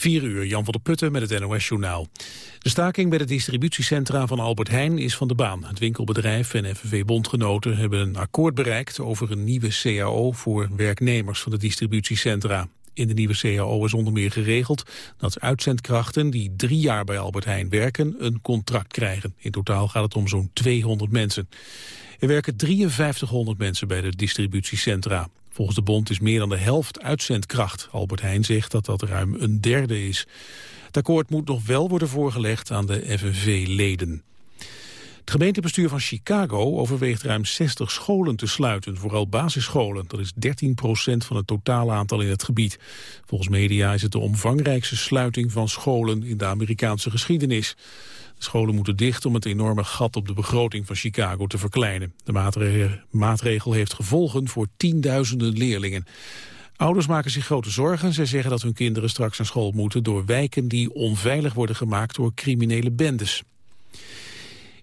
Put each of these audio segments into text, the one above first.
4 uur, Jan van der Putten met het NOS-journaal. De staking bij de distributiecentra van Albert Heijn is van de baan. Het winkelbedrijf en FNV-bondgenoten hebben een akkoord bereikt... over een nieuwe CAO voor werknemers van de distributiecentra. In de nieuwe CAO is onder meer geregeld dat uitzendkrachten... die drie jaar bij Albert Heijn werken, een contract krijgen. In totaal gaat het om zo'n 200 mensen. Er werken 5300 mensen bij de distributiecentra. Volgens de bond is meer dan de helft uitzendkracht. Albert Heijn zegt dat dat ruim een derde is. Het akkoord moet nog wel worden voorgelegd aan de FNV-leden. Het gemeentebestuur van Chicago overweegt ruim 60 scholen te sluiten, vooral basisscholen. Dat is 13 procent van het totale aantal in het gebied. Volgens media is het de omvangrijkste sluiting van scholen in de Amerikaanse geschiedenis. Scholen moeten dicht om het enorme gat op de begroting van Chicago te verkleinen. De maatregel heeft gevolgen voor tienduizenden leerlingen. Ouders maken zich grote zorgen. Zij zeggen dat hun kinderen straks naar school moeten... door wijken die onveilig worden gemaakt door criminele bendes.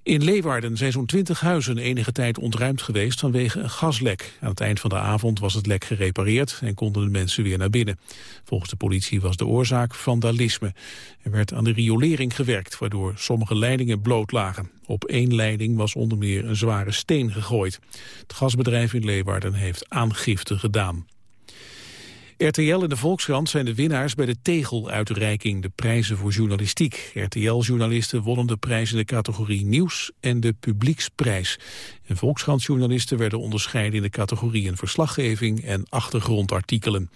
In Leeuwarden zijn zo'n twintig huizen enige tijd ontruimd geweest vanwege een gaslek. Aan het eind van de avond was het lek gerepareerd en konden de mensen weer naar binnen. Volgens de politie was de oorzaak vandalisme. Er werd aan de riolering gewerkt, waardoor sommige leidingen bloot lagen. Op één leiding was onder meer een zware steen gegooid. Het gasbedrijf in Leeuwarden heeft aangifte gedaan. RTL en de Volkskrant zijn de winnaars bij de Tegeluitreiking, de prijzen voor journalistiek. RTL-journalisten wonnen de prijs in de categorie Nieuws en de Publieksprijs. En Volkskrant-journalisten werden onderscheiden in de categorieën Verslaggeving en Achtergrondartikelen.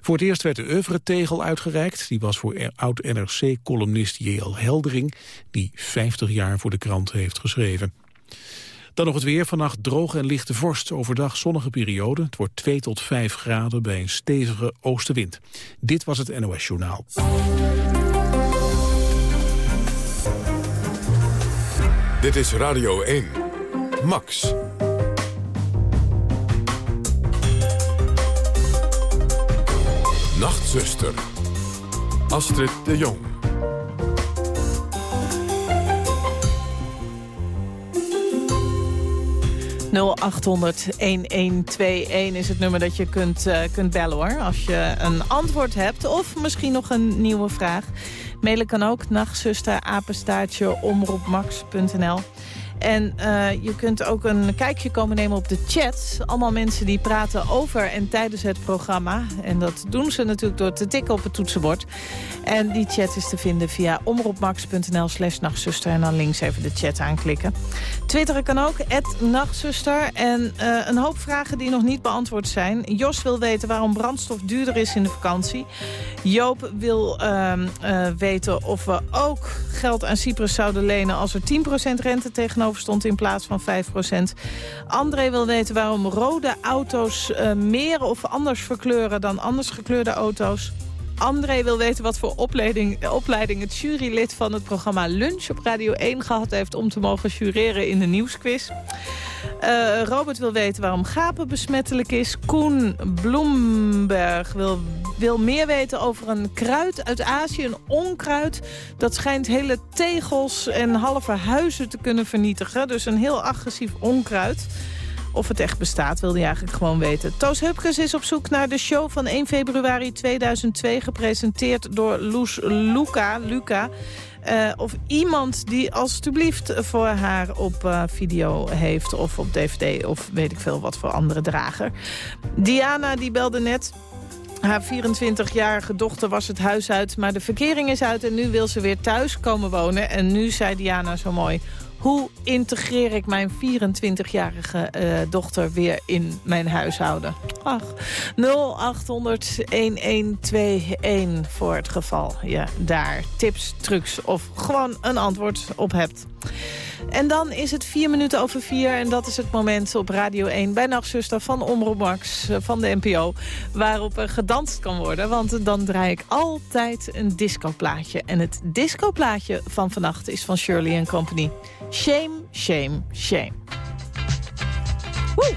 Voor het eerst werd de oeuvre-tegel uitgereikt. Die was voor oud-NRC-columnist J.L. Heldering, die 50 jaar voor de krant heeft geschreven. Dan nog het weer. Vannacht droog en lichte vorst. Overdag zonnige periode. Het wordt 2 tot 5 graden bij een stevige oostenwind. Dit was het NOS Journaal. Dit is Radio 1. Max. Nachtzuster. Astrid de Jong. 0800-1121 is het nummer dat je kunt, uh, kunt bellen hoor. Als je een antwoord hebt of misschien nog een nieuwe vraag. Mailen kan ook nachtzuster apenstaartje omroepmax.nl. En uh, je kunt ook een kijkje komen nemen op de chat. Allemaal mensen die praten over en tijdens het programma. En dat doen ze natuurlijk door te tikken op het toetsenbord. En die chat is te vinden via omroepmax.nl slash nachtzuster. En dan links even de chat aanklikken. Twitteren kan ook, nachtzuster. En uh, een hoop vragen die nog niet beantwoord zijn. Jos wil weten waarom brandstof duurder is in de vakantie. Joop wil uh, uh, weten of we ook geld aan Cyprus zouden lenen... als er 10% rente tegenover stond in plaats van 5% André wil weten waarom rode auto's uh, meer of anders verkleuren dan anders gekleurde auto's. André wil weten wat voor opleiding, opleiding het jurylid van het programma Lunch op Radio 1 gehad heeft om te mogen jureren in de nieuwsquiz. Uh, Robert wil weten waarom gapen besmettelijk is. Koen Bloemberg wil, wil meer weten over een kruid uit Azië, een onkruid. Dat schijnt hele tegels en halve huizen te kunnen vernietigen. Dus een heel agressief onkruid. Of het echt bestaat, wilde hij eigenlijk gewoon weten. Toos Hupkes is op zoek naar de show van 1 februari 2002... gepresenteerd door Loes Luca. Luca. Uh, of iemand die alstublieft voor haar op uh, video heeft... of op dvd of weet ik veel wat voor andere drager. Diana die belde net... Haar 24-jarige dochter was het huis uit, maar de verkering is uit... en nu wil ze weer thuis komen wonen. En nu zei Diana zo mooi... Hoe integreer ik mijn 24-jarige uh, dochter weer in mijn huishouden? Ach, 0800-1121 voor het geval je daar tips, trucs of gewoon een antwoord op hebt. En dan is het vier minuten over vier. En dat is het moment op Radio 1 bij Nachtzuster van Omroep Max eh, van de NPO. Waarop er gedanst kan worden. Want dan draai ik altijd een discoplaatje. En het discoplaatje van vannacht is van Shirley Company. Shame, shame, shame. Woe!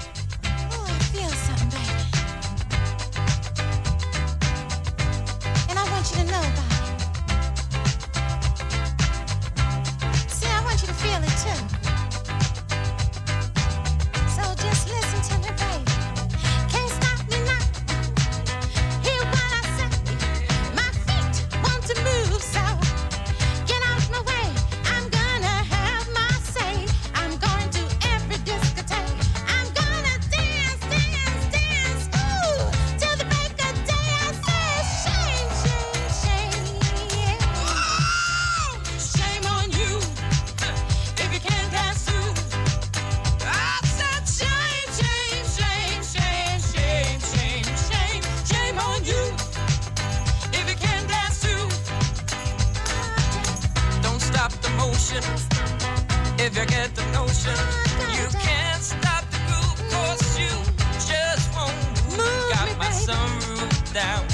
Got my sunroof down,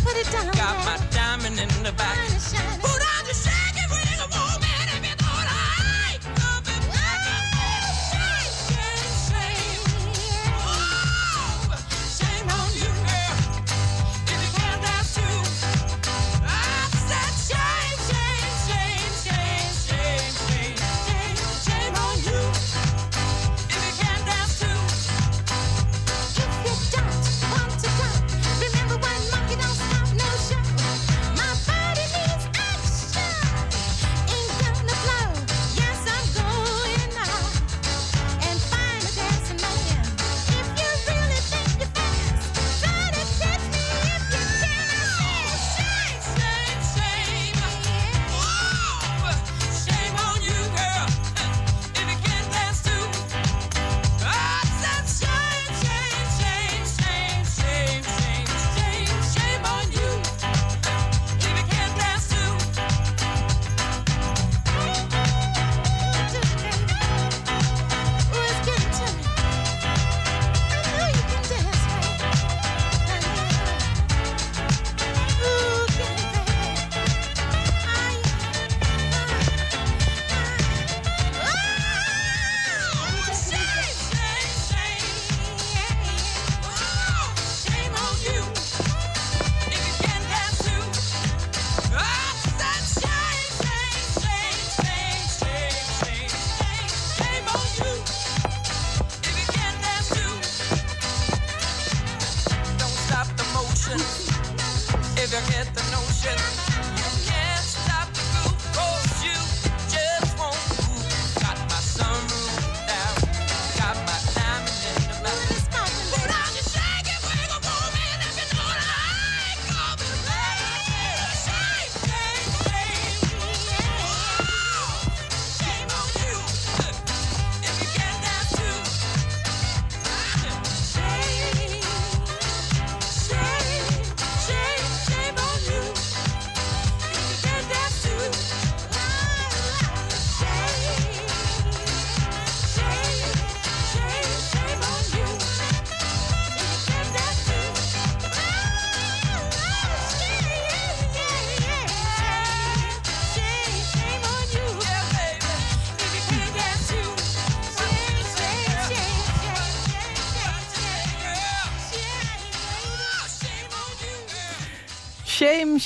got my diamond in the back.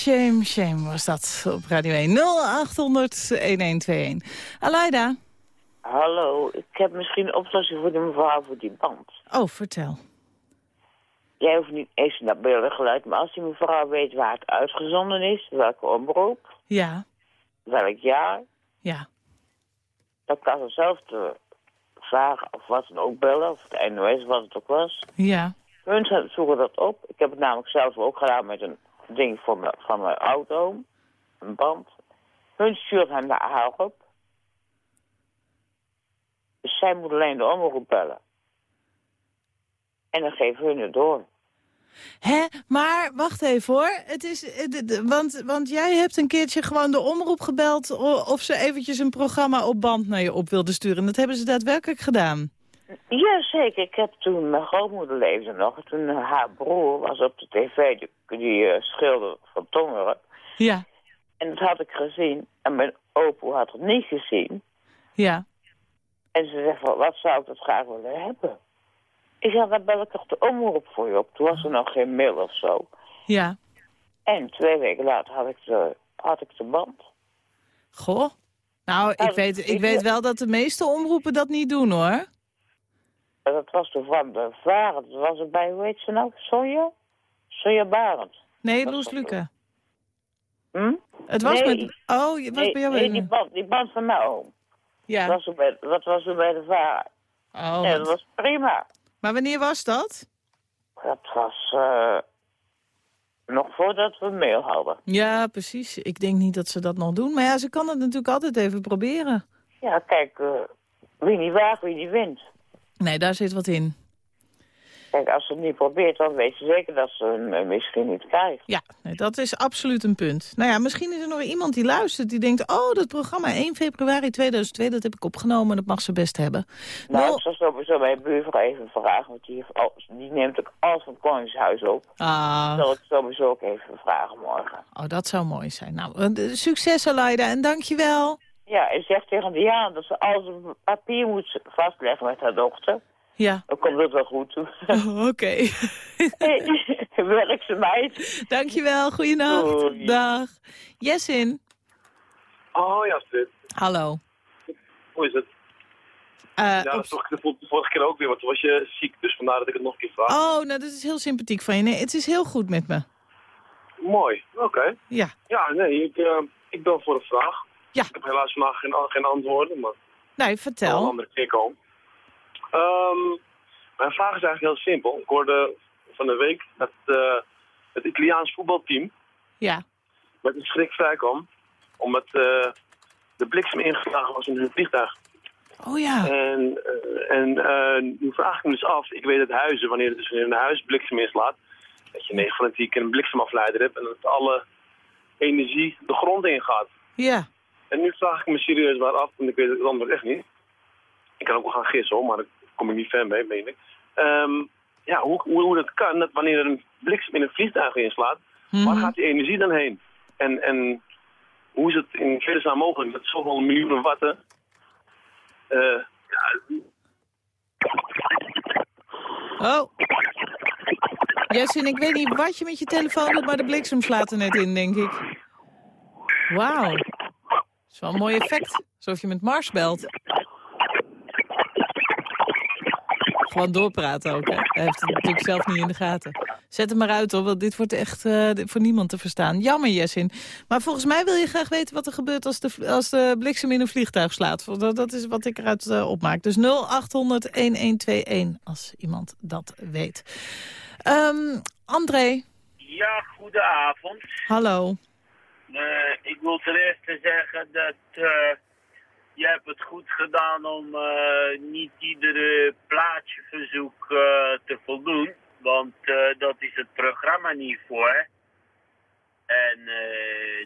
Shame, shame, was dat op Radio 1. 0800-1121. Aleida. Hallo, ik heb misschien een oplossing voor de mevrouw voor die band. Oh, vertel. Jij hoeft niet eens naar beeldengeluid, maar als die mevrouw weet waar het uitgezonden is, welke omroep, Ja, welk jaar, ja. dan kan ze zelf te vragen of wat dan ook bellen, of het NOS, wat het ook was. Ja, Hun zoeken dat op. Ik heb het namelijk zelf ook gedaan met een ding van mijn, auto, een band. Hun stuurt hem naar haar op. Dus zij moet alleen de omroep bellen. En dan geven hun het door. Hè? Maar wacht even hoor. Het is, want, want jij hebt een keertje gewoon de omroep gebeld... of ze eventjes een programma op band naar je op wilden sturen. Dat hebben ze daadwerkelijk gedaan. Jazeker, ik heb toen, mijn grootmoeder leefde nog, en toen haar broer was op de tv, die, die eh, schilder van Tongeren. Ja, En dat had ik gezien, en mijn opa had het niet gezien. ja. En ze zegt van, wat zou ik dat graag willen hebben? Ik zei, dan bel ik toch de omroep voor je op. Toen was er nog geen mail of zo. Ja. En twee weken later had ik de, had ik de band. Goh. Nou, ik dat- weet, ik- weet wel dat de meeste omroepen dat niet doen hoor. Dat was toen van de Varend. Dat was het bij, hoe heet ze nou? Sonja? Sonja Barend. Nee, Dat Loes was- Luca. Hm? Het was Nee. met... Oh, je was Nee, bij jou nee, in- die band, die band van mijn oom. Ja. Dat was toen bij, dat was toen bij de Varen. Oh, wat- dat was prima. Maar wanneer was dat? Dat was eh, nog voordat we mail hadden. Ja, precies. Ik denk niet dat ze dat nog doen. Maar ja, ze kan het natuurlijk altijd even proberen. Ja, kijk, eh, wie niet waagt, wie niet wint. Nee, daar zit wat in. Kijk, als ze het niet probeert, dan weet ze zeker dat ze hem eh, misschien niet krijgt. Ja, nee, dat is absoluut een punt. Nou ja, misschien is er nog iemand die luistert die denkt... oh, dat programma 1 februari 2002, dat heb ik opgenomen... dat mag ze best hebben. Nou, Nul- ik zal sowieso mijn buurvrouw even vragen, want die, al- die neemt ook alles van het Koningshuis op. Ah, Dat zal ik sowieso ook even vragen morgen. oh, dat zou mooi zijn. Nou, eh, succes Aleida en dankjewel. Ja, en zegt tegen Diana dat ze alles op papier moet vastleggen met haar dochter. Ja, Dan komt het wel goed. oké. Werk ze meid. dankjewel, goeienacht. Doei. Dag. Jessin, Oh ja, Astrid. hallo. Hoe is het? Eh, Ja, dat is toch de vorige keer ook weer, want toen was je ziek, dus vandaar dat ik het nog een keer vraag. Oh, nou, dat is heel sympathiek van je. Nee, het is heel goed met me. Mooi, oké. Ja, Ja, nee, ik, eh, ik bel voor een vraag. Ja. Ik heb helaas vandaag geen, geen antwoorden, maar nee, zal een vertel. andere keer komen. Ehm, mijn vraag is eigenlijk heel simpel. Ik hoorde van de week dat eh, het Italiaans voetbalteam Ja, met een schrik vrij kwam, omdat eh, de bliksem ingeslagen was in hun vliegtuig. oh ja. En, eh, en nu vraag ik me dus af, ik weet dat huizen, wanneer het dus in een huis bliksem inslaat, dat je 9 van de 10 keer een bliksemafleider hebt en dat alle energie de grond ingaat. Ja, En nu vraag ik me serieus waar af, want ik weet het antwoord echt niet. Ik kan ook wel gaan gissen hoor, maar daar kom ik niet fan mee, meen ik. Ehm, ja, hoe, hoe, hoe dat kan, dat wanneer er een bliksem in een vliegtuig inslaat, waar Mhm. gaat die energie dan heen? En, en hoe is het in vredesnaam mogelijk met zoveel miljoenen watten eh, ja, Oh. Jessin, ik weet niet wat je met je telefoon doet, maar de bliksem slaat er net in, denk ik. Wauw. Dat is wel een mooi effect. Alsof je met Mars belt. Gewoon doorpraten ook, hè. Hij heeft het natuurlijk zelf niet in de gaten. Zet hem maar uit, hoor, want dit wordt echt eh, voor niemand te verstaan. Jammer, Jessin. Maar volgens mij wil je graag weten wat er gebeurt als de, als de bliksem in een vliegtuig slaat. Dat, dat is wat ik eruit eh, opmaak. Dus 0800-1121, als iemand dat weet. Ehm, André, Ja, goedenavond. hallo. Eh, ik wil ten eerste zeggen dat eh, je hebt het goed gedaan om eh, niet iedere plaatjeverzoek eh, te voldoen. Want dat is het programma niet voor. En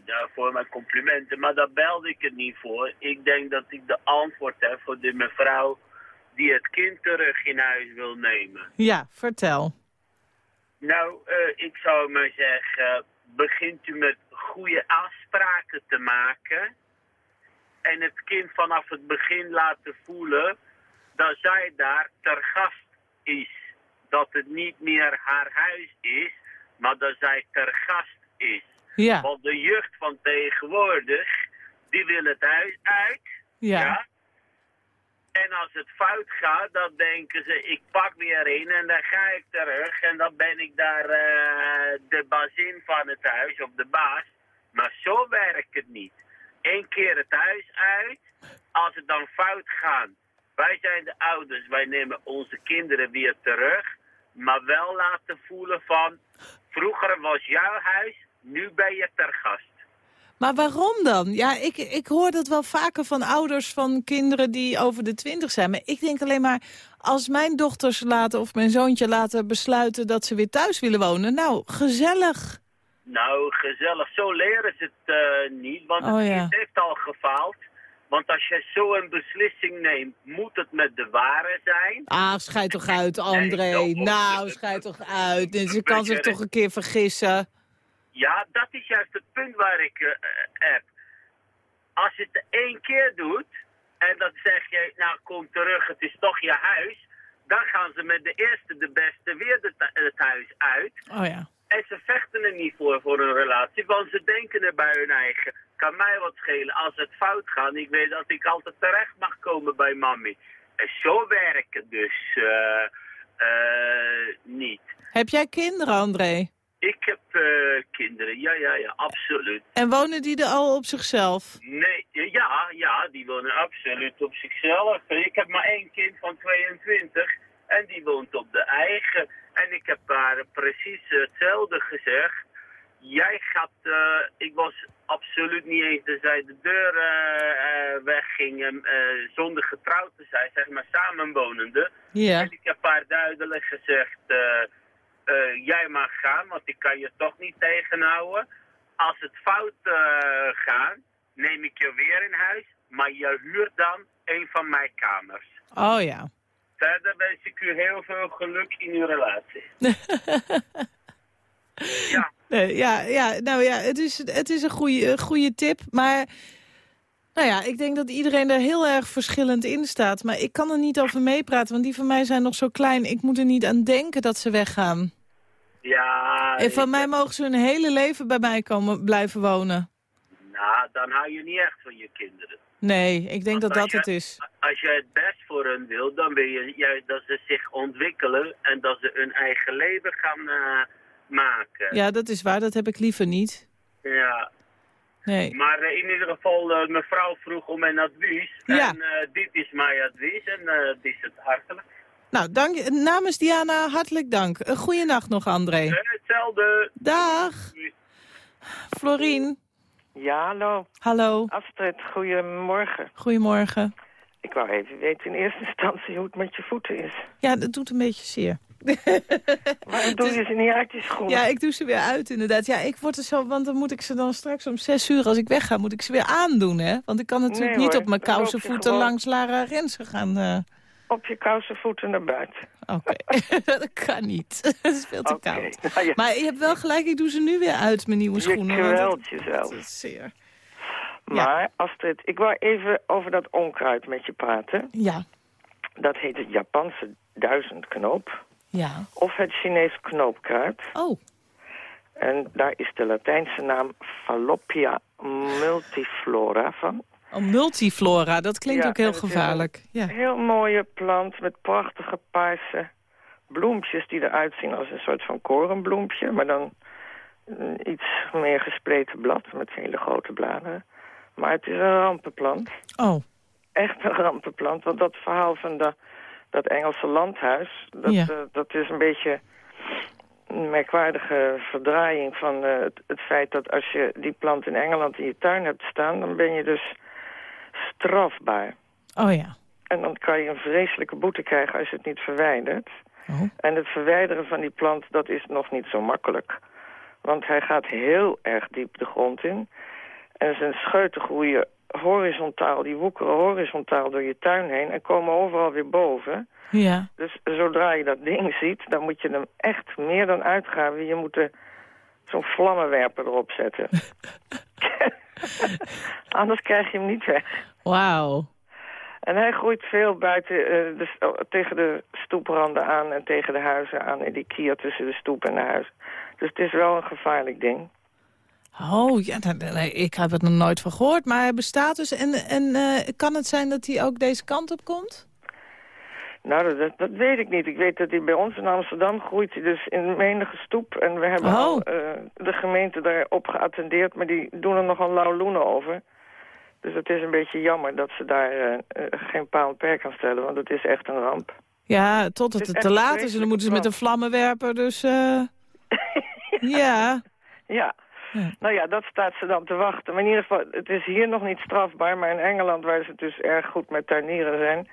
daarvoor mijn complimenten. Maar daar belde ik het niet voor. Ik denk dat ik de antwoord heb voor de mevrouw die het kind terug in huis wil nemen. Ja, vertel. Nou, ik zou maar zeggen, begint u met goede afspraken te maken en het kind vanaf het begin laten voelen dat zij daar ter gast is. Dat het niet meer haar huis is, maar dat zij ter gast is. Ja, Want de jeugd van tegenwoordig, die wil het huis uit. ja. En als het fout gaat, dan denken ze, ik pak weer een en dan ga ik terug. En dan ben ik daar eh, de bazin van het huis, of de baas. Maar zo werkt het niet. Eén keer het huis uit, als het dan fout gaat. Wij zijn de ouders, wij nemen onze kinderen weer terug. Maar wel laten voelen van, vroeger was jouw huis, nu ben je ter gast. Maar waarom dan? Ja, ik, ik hoor dat wel vaker van ouders van kinderen die over de twintig zijn. Maar ik denk alleen maar, als mijn dochters laten of mijn zoontje laten besluiten dat ze weer thuis willen wonen. Nou, gezellig. Nou, gezellig. Zo leren ze het eh, niet, want het Oh, ja. kind heeft al gefaald. Want als je zo een beslissing neemt, moet het met de ware zijn. Ah, schijt toch uit, André. Nee, nou, schijt toch uit. Ze kan zich toch een keer vergissen. Ja, dat is juist het punt waar ik eh, eh, heb. Als je het één keer doet en dan zeg je, nou kom terug, het is toch je huis. Dan gaan ze met de eerste, de beste weer de het huis uit. Oh ja. En ze vechten er niet voor, voor een relatie, want ze denken er bij hun eigen. Kan mij wat schelen als het fout gaat. Ik weet dat ik altijd terecht mag komen bij mami. En zo werkt het dus eh, niet. Heb jij kinderen, André? Ik heb eh, kinderen, ja, ja, ja, absoluut. En wonen die er al op zichzelf? Nee, ja, ja, die wonen absoluut op zichzelf. Ik heb maar één kind van 22 en die woont op de eigen. En ik heb haar precies hetzelfde gezegd. jij gaat, eh, ik was absoluut niet eens dat zij de deur eh, weggingen zonder getrouwd te zijn, zeg maar samenwonende. Ja. En ik heb haar duidelijk gezegd, eh, jij mag gaan, want ik kan je toch niet tegenhouden. Als het fout eh, gaat, neem ik je weer in huis, maar je huurt dan een van mijn kamers. Oh ja. Verder wens ik u heel veel geluk in uw relatie. ja, Nee, ja, ja, nou ja, het is, het is een goede, goede tip. Maar nou ja, ik denk dat iedereen er heel erg verschillend in staat. Maar ik kan er niet over meepraten, want die van mij zijn nog zo klein. Ik moet er niet aan denken dat ze weggaan. ja. En van ik- mij mogen ze hun hele leven bij mij komen blijven wonen. Nou, dan hou je niet echt van je kinderen. Nee, ik denk dat Want dat het is. Als je het best voor hen wil, dan wil je juist dat ze zich ontwikkelen en dat ze hun eigen leven gaan eh, maken. Ja, dat is waar. Dat heb ik liever niet. Ja. Nee. Maar eh, in ieder geval, eh, mevrouw vroeg om mijn advies. Ja. En eh, dit is mijn advies en eh dit is het hartelijk. Nou, dank, je- namens Diana hartelijk dank. Een goede nacht nog, André. Hetzelfde. Dag. Florien. Ja, hallo. Hallo. Astrid, goedemorgen. Goedemorgen. Ik wou even weten in eerste instantie hoe het met je voeten is. Ja, dat doet een beetje zeer. Waarom doe je ze niet uit die schoenen? Ja, ik doe ze weer uit inderdaad. Ja, ik word er zo, want dan moet ik ze dan straks om zes uur als ik wegga, moet ik ze weer aandoen, hè? Want ik kan natuurlijk Nee, niet op mijn je kousenvoeten gewoon- langs Lara Rensen gaan. eh. Op je kousenvoeten naar buiten. Oké, dat kan niet. dat is veel te koud. Nou ja, Maar je hebt wel gelijk, ik doe ze nu weer uit, mijn nieuwe je schoenen. want kwelt jezelf. dat is zeer. Maar Astrid, ik wou even over dat onkruid met je praten. Ja, Dat heet het Japanse duizendknoop. Ja. Of het Chinees knoopkruid. Oh, En daar is de Latijnse naam Falloppia multiflora van. oh multiflora, dat klinkt Ja, ook heel gevaarlijk. Ja. Heel mooie plant met prachtige paarse bloempjes die eruit zien als een soort van korenbloempje. Maar dan een iets meer gespleten blad met hele grote bladeren. Maar het is een rampenplant. Oh, Echt een rampenplant. Want dat verhaal van de, dat Engelse landhuis... Dat, Ja. eh, dat is een beetje een merkwaardige verdraaiing van eh, het, het feit dat als je die plant in Engeland in je tuin hebt staan... dan ben je dus strafbaar. oh ja. En dan kan je een vreselijke boete krijgen als je het niet verwijdert. Oh. En het verwijderen van die plant, dat is nog niet zo makkelijk. Want hij gaat heel erg diep de grond in. En zijn scheuten groeien horizontaal, die woekeren horizontaal door je tuin heen... en komen overal weer boven. Ja. Dus zodra je dat ding ziet, dan moet je hem echt meer dan uitgraven. Je moet er zo'n vlammenwerper erop zetten. Anders krijg je hem niet weg. Wauw. En hij groeit veel buiten, eh, de, oh, tegen de stoepranden aan en tegen de huizen aan. En die kier tussen de stoep en de huis. Dus het is wel een gevaarlijk ding. Oh, ja, ik heb het nog nooit van gehoord. Maar hij bestaat dus. En, en eh, kan het zijn dat hij ook deze kant op komt? Nou, dat- dat, weet ik niet. Ik weet dat hij bij ons in Amsterdam groeit hij dus in menige stoep. En we hebben Oh. al eh, de gemeente daarop geattendeerd, maar die doen er nogal lauw loenen over. Dus het is een beetje jammer dat ze daar eh, geen paal en perk aan stellen, want het is echt een ramp. Ja, tot het, te laat is. En dan moeten ze met een vlammenwerper. Dus ja. Ja. Ja. Nou ja, dat staat ze dan te wachten. Maar in ieder geval, het is hier nog niet strafbaar. Maar in Engeland, waar ze dus erg goed met tuinieren zijn...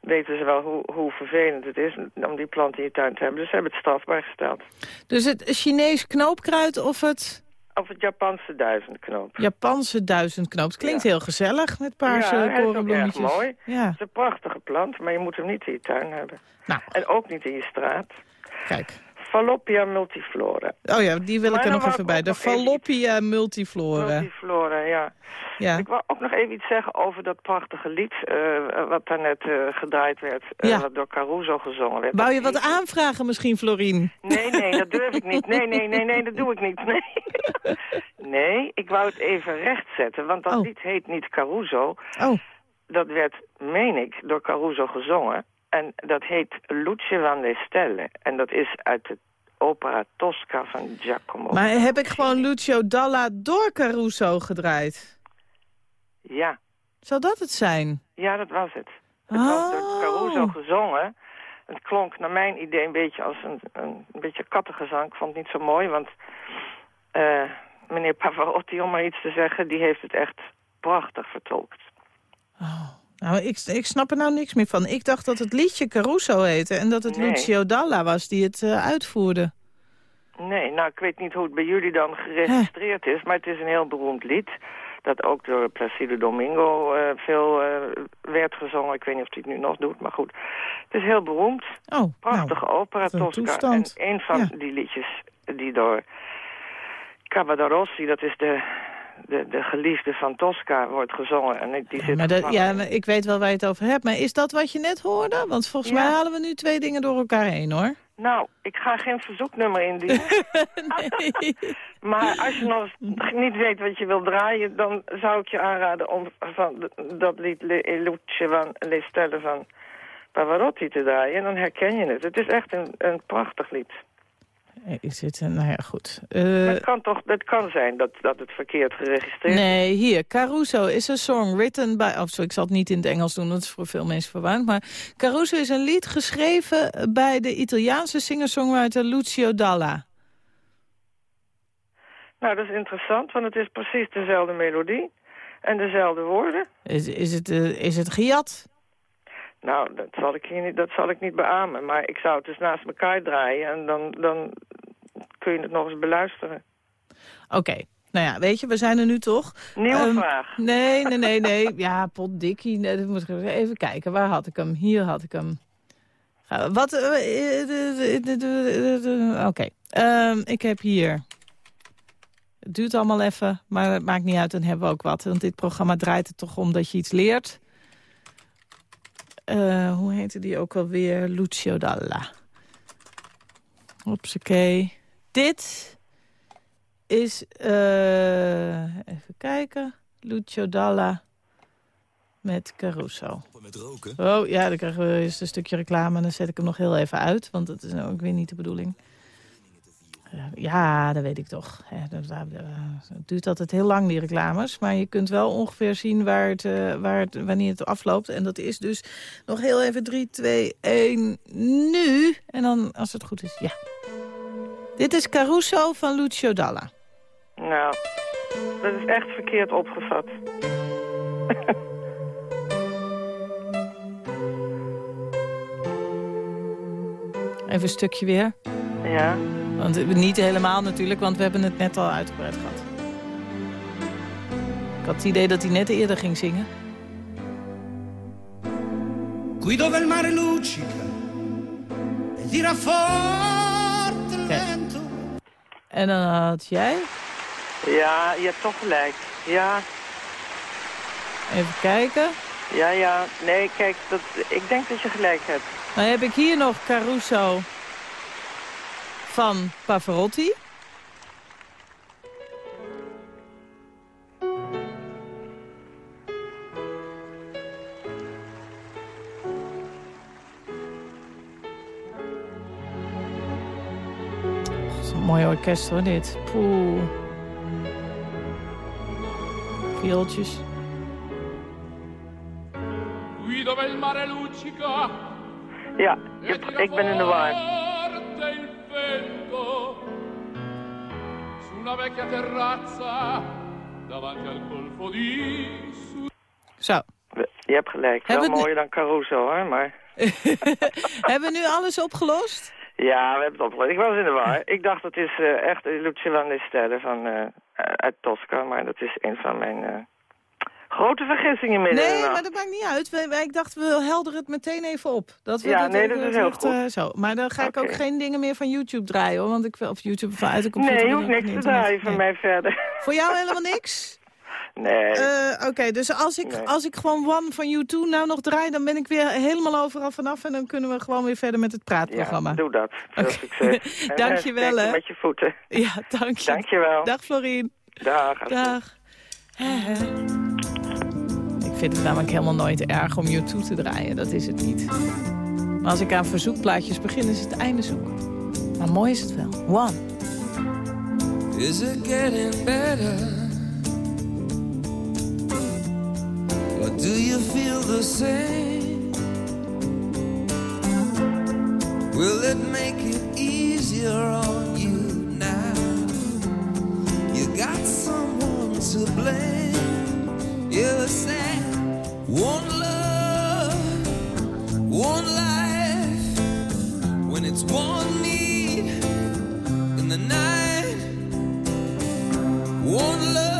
weten ze wel hoe, hoe vervelend het is om die plant in je tuin te hebben. Dus ze hebben het strafbaar gesteld. Dus het Chinees knoopkruid of het Of het Japanse duizendknoop. Japanse duizendknoop. Het klinkt Ja. heel gezellig met paarse ja, korenbloemetjes. mooi. Ja, Het is een prachtige plant, maar je moet hem niet in je tuin hebben. nou, En ook niet in je straat. kijk. Falloppia multiflora. Oh ja, die wil Maar ik er nog even bij. De even Fallopia multiflora. Multiflora, ja. Ja. Ik wou ook nog even iets zeggen over dat prachtige lied... eh, wat daarnet eh gedraaid werd, Ja. wat door Caruso gezongen werd. Wou je wat aanvragen misschien, Florien? Nee, nee, dat durf ik niet. Nee, nee, nee, nee, dat doe ik niet. Nee, nee ik wou het even rechtzetten, want dat Oh. lied heet niet Caruso. Oh, Dat werd, meen ik, door Caruso gezongen. En dat heet Luce van le Stelle. En dat is uit de opera Tosca van Giacomo. maar heb ik gewoon Lucio Dalla door Caruso gedraaid? Ja, Zou dat het zijn? ja, dat was het. Het was door Oh. Caruso gezongen. Het klonk naar mijn idee een beetje als een, een, een beetje kattengezang. Ik vond het niet zo mooi, want eh, meneer Pavarotti, om maar iets te zeggen, die heeft het echt prachtig vertolkt. Nou, ik, ik snap er nou niks meer van. Ik dacht dat het liedje Caruso heette en dat het Nee. Lucio Dalla was die het eh, uitvoerde. Nee, nou, ik weet niet hoe het bij jullie dan geregistreerd is, maar het is een heel beroemd lied. Dat ook door Placido Domingo eh, veel eh, werd gezongen. Ik weet niet of hij het nu nog doet, maar goed. Het is heel beroemd. Oh, Prachtige nou, opera Tosca. En een van Ja. die liedjes die door Cavadarossi, dat is de, de, de geliefde van Tosca, wordt gezongen. En die zit maar dat, ja, maar ik weet wel waar je het over hebt. Maar is dat wat je net hoorde? Want volgens Ja. mij halen we nu twee dingen door elkaar heen, hoor. Nou, ik ga geen verzoeknummer indienen. Maar als je nog niet weet wat je wil draaien... dan zou ik je aanraden om van dat lied Le Luce van Le Stelle van Pavarotti te draaien. En dan herken je het. Het is echt een, een prachtig lied. Is het, nou ja, goed. Maar het kan toch het kan zijn dat, dat het verkeerd geregistreerd is. Nee, hier. Caruso is a song written by... Oh, sorry, ik zal het niet in het Engels doen, dat is voor veel mensen verwarrend. Maar Caruso is een lied geschreven bij de Italiaanse singer-songwriter Lucio Dalla. Nou, dat is interessant, want het is precies dezelfde melodie en dezelfde woorden. Is, is, het, eh, is het gejat? Nou, dat zal ik, hier niet, dat zal ik niet beamen. Maar ik zou het dus naast elkaar draaien en dan, dan kun je het nog eens beluisteren. Oké. Nou ja, weet je, we zijn er nu toch. Nieuwe Ehm, vraag. Nee, nee, nee, nee. Ja, potdikkie. Nee, dat moet ik even kijken. Waar had ik hem? Hier had ik hem. Wat? Oké. Ik heb hier... Het duurt allemaal even, maar het maakt niet uit. Dan hebben we ook wat. Want dit programma draait er toch om dat je iets leert. Eh, hoe heette die ook alweer? Lucio Dalla. Hopsakee. Dit is... eh, even kijken. Lucio Dalla met Caruso. Met roken? Oh ja, dan krijgen we eerst een stukje reclame en dan zet ik hem nog heel even uit. Want dat is nou ook weer niet de bedoeling. Eh, ja, dat weet ik toch. Dat- het duurt altijd heel lang, die reclames. Maar je kunt wel ongeveer zien waar het, eh, waar het, wanneer het afloopt. En dat is dus nog heel even 3, 2, 1, nu. En dan, als het goed is, ja. Dit is Caruso van Lucio Dalla. Nou, dat is echt verkeerd opgevat. Even een stukje weer. Ja. Want niet helemaal natuurlijk, want we hebben het net al uitgebreid gehad. Ik had het idee dat hij net eerder ging zingen. Qui dove il mare luccica e tira forte il vento. En dan had jij, Ja, je hebt toch gelijk. Ja, even kijken. ja, ja. Nee, kijk, dat, ik denk dat je gelijk hebt. Dan heb ik hier nog Caruso van Pavarotti. Mooi orkest hoor, dit. Poeh. Viooltjes. Ja, ik ben in de war. Una vecchia terrazza davanti al golfo di Su- Zo. Je hebt gelijk. Hebben Wel mooier dan Caruso, hoor, maar... Hebben we nu alles opgelost? Ja, we hebben het opgelost. Ik was in de war. Ik dacht, het is eh, echt de Stelle van, eh, uit Tosca, maar dat is een van mijn eh, grote vergissingen midden Nee, maar dat maakt niet uit. Wij, ik dacht, we helderen het meteen even op. Dat we Ja, dit nee, even- dat is heel echt, goed. eh, zo. Maar dan ga ik ook geen dingen meer van YouTube draaien, hoor. Want ik wil, of YouTube vanuit de computer. Nee, je hoeft ik niks te draaien van Nee. mij verder. Voor jou helemaal niks? Nee. Eh, Oké, dus als ik, Nee. als ik gewoon One van YouTube nou nog draai... dan ben ik weer helemaal overal vanaf... en dan kunnen we gewoon weer verder met het praatprogramma. Ja, doe dat. Veel Oké. succes. Dank eh, je wel, hè. met je voeten. Ja, dank je. Dank je wel. Dag, Florien. Dag. Dag. Vind het namelijk helemaal nooit erg om YouTube te draaien. Dat is het niet. Maar als ik aan verzoekplaatjes begin, is het einde zoek. Maar mooi is het wel. One. Is it getting better? Do you feel the same? Will it make it easier on you now? to blame. You said one love, one life. When it's one need in the night, one love,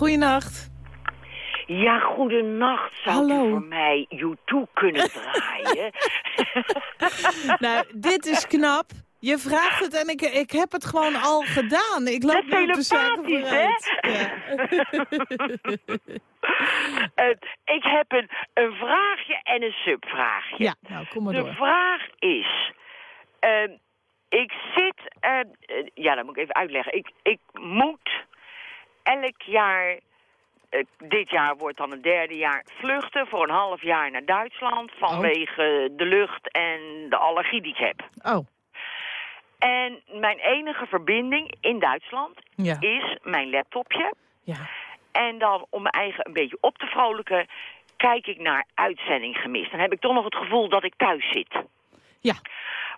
goeienacht. Ja, goedenacht. Zou Hallo. u voor mij U2 kunnen draaien? nou, dit is knap. Je vraagt het en ik, ik heb het gewoon al gedaan. Ik loop nu op de zaken vooruit. Eh, ik heb een, een vraagje en een subvraagje. Ja, nou, kom maar De door. vraag is... eh, ik zit... eh, eh, ja, dat moet ik even uitleggen. Ik, ik moet elk jaar... eh, dit jaar wordt dan het derde jaar vluchten voor een half jaar naar Duitsland... vanwege de lucht en de allergie die ik heb. Oh, En mijn enige verbinding in Duitsland Ja. is mijn laptopje. ja. En dan om mijn eigen een beetje op te vrolijken, kijk ik naar uitzending gemist. Dan heb ik toch nog het gevoel dat ik thuis zit. Ja.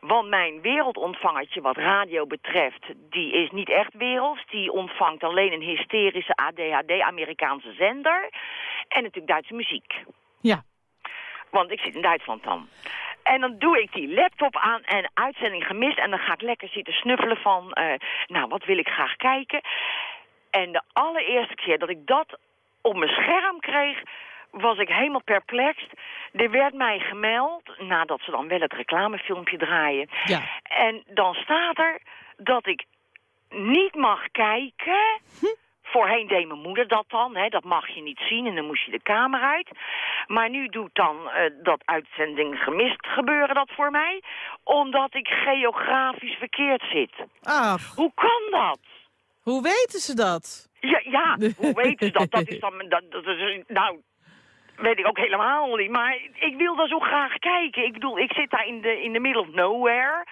Want mijn wereldontvangertje wat radio betreft, die is niet echt werelds. Die ontvangt alleen een hysterische ADHD-Amerikaanse zender. En natuurlijk Duitse muziek. Ja. Want ik zit in Duitsland dan. En dan doe ik die laptop aan en uitzending gemist. En dan ga ik lekker zitten snuffelen van, eh, nou, wat wil ik graag kijken. En de allereerste keer dat ik dat op mijn scherm kreeg, was ik helemaal perplex. Er werd mij gemeld, nadat ze dan wel het reclamefilmpje draaien. Ja. En dan staat er dat ik niet mag kijken. Voorheen deed mijn moeder dat dan, hè, dat mag je niet zien en dan moest je de kamer uit. Maar nu doet dan eh, dat uitzending gemist gebeuren dat voor mij, omdat ik geografisch verkeerd zit. Ach, Hoe kan dat? hoe weten ze dat? Ja, ja hoe weten ze dat? Dat is dan, dat, dat is, nou, weet ik ook helemaal niet. Maar ik wil daar zo graag kijken. Ik bedoel, ik zit daar in de, in the middle of nowhere.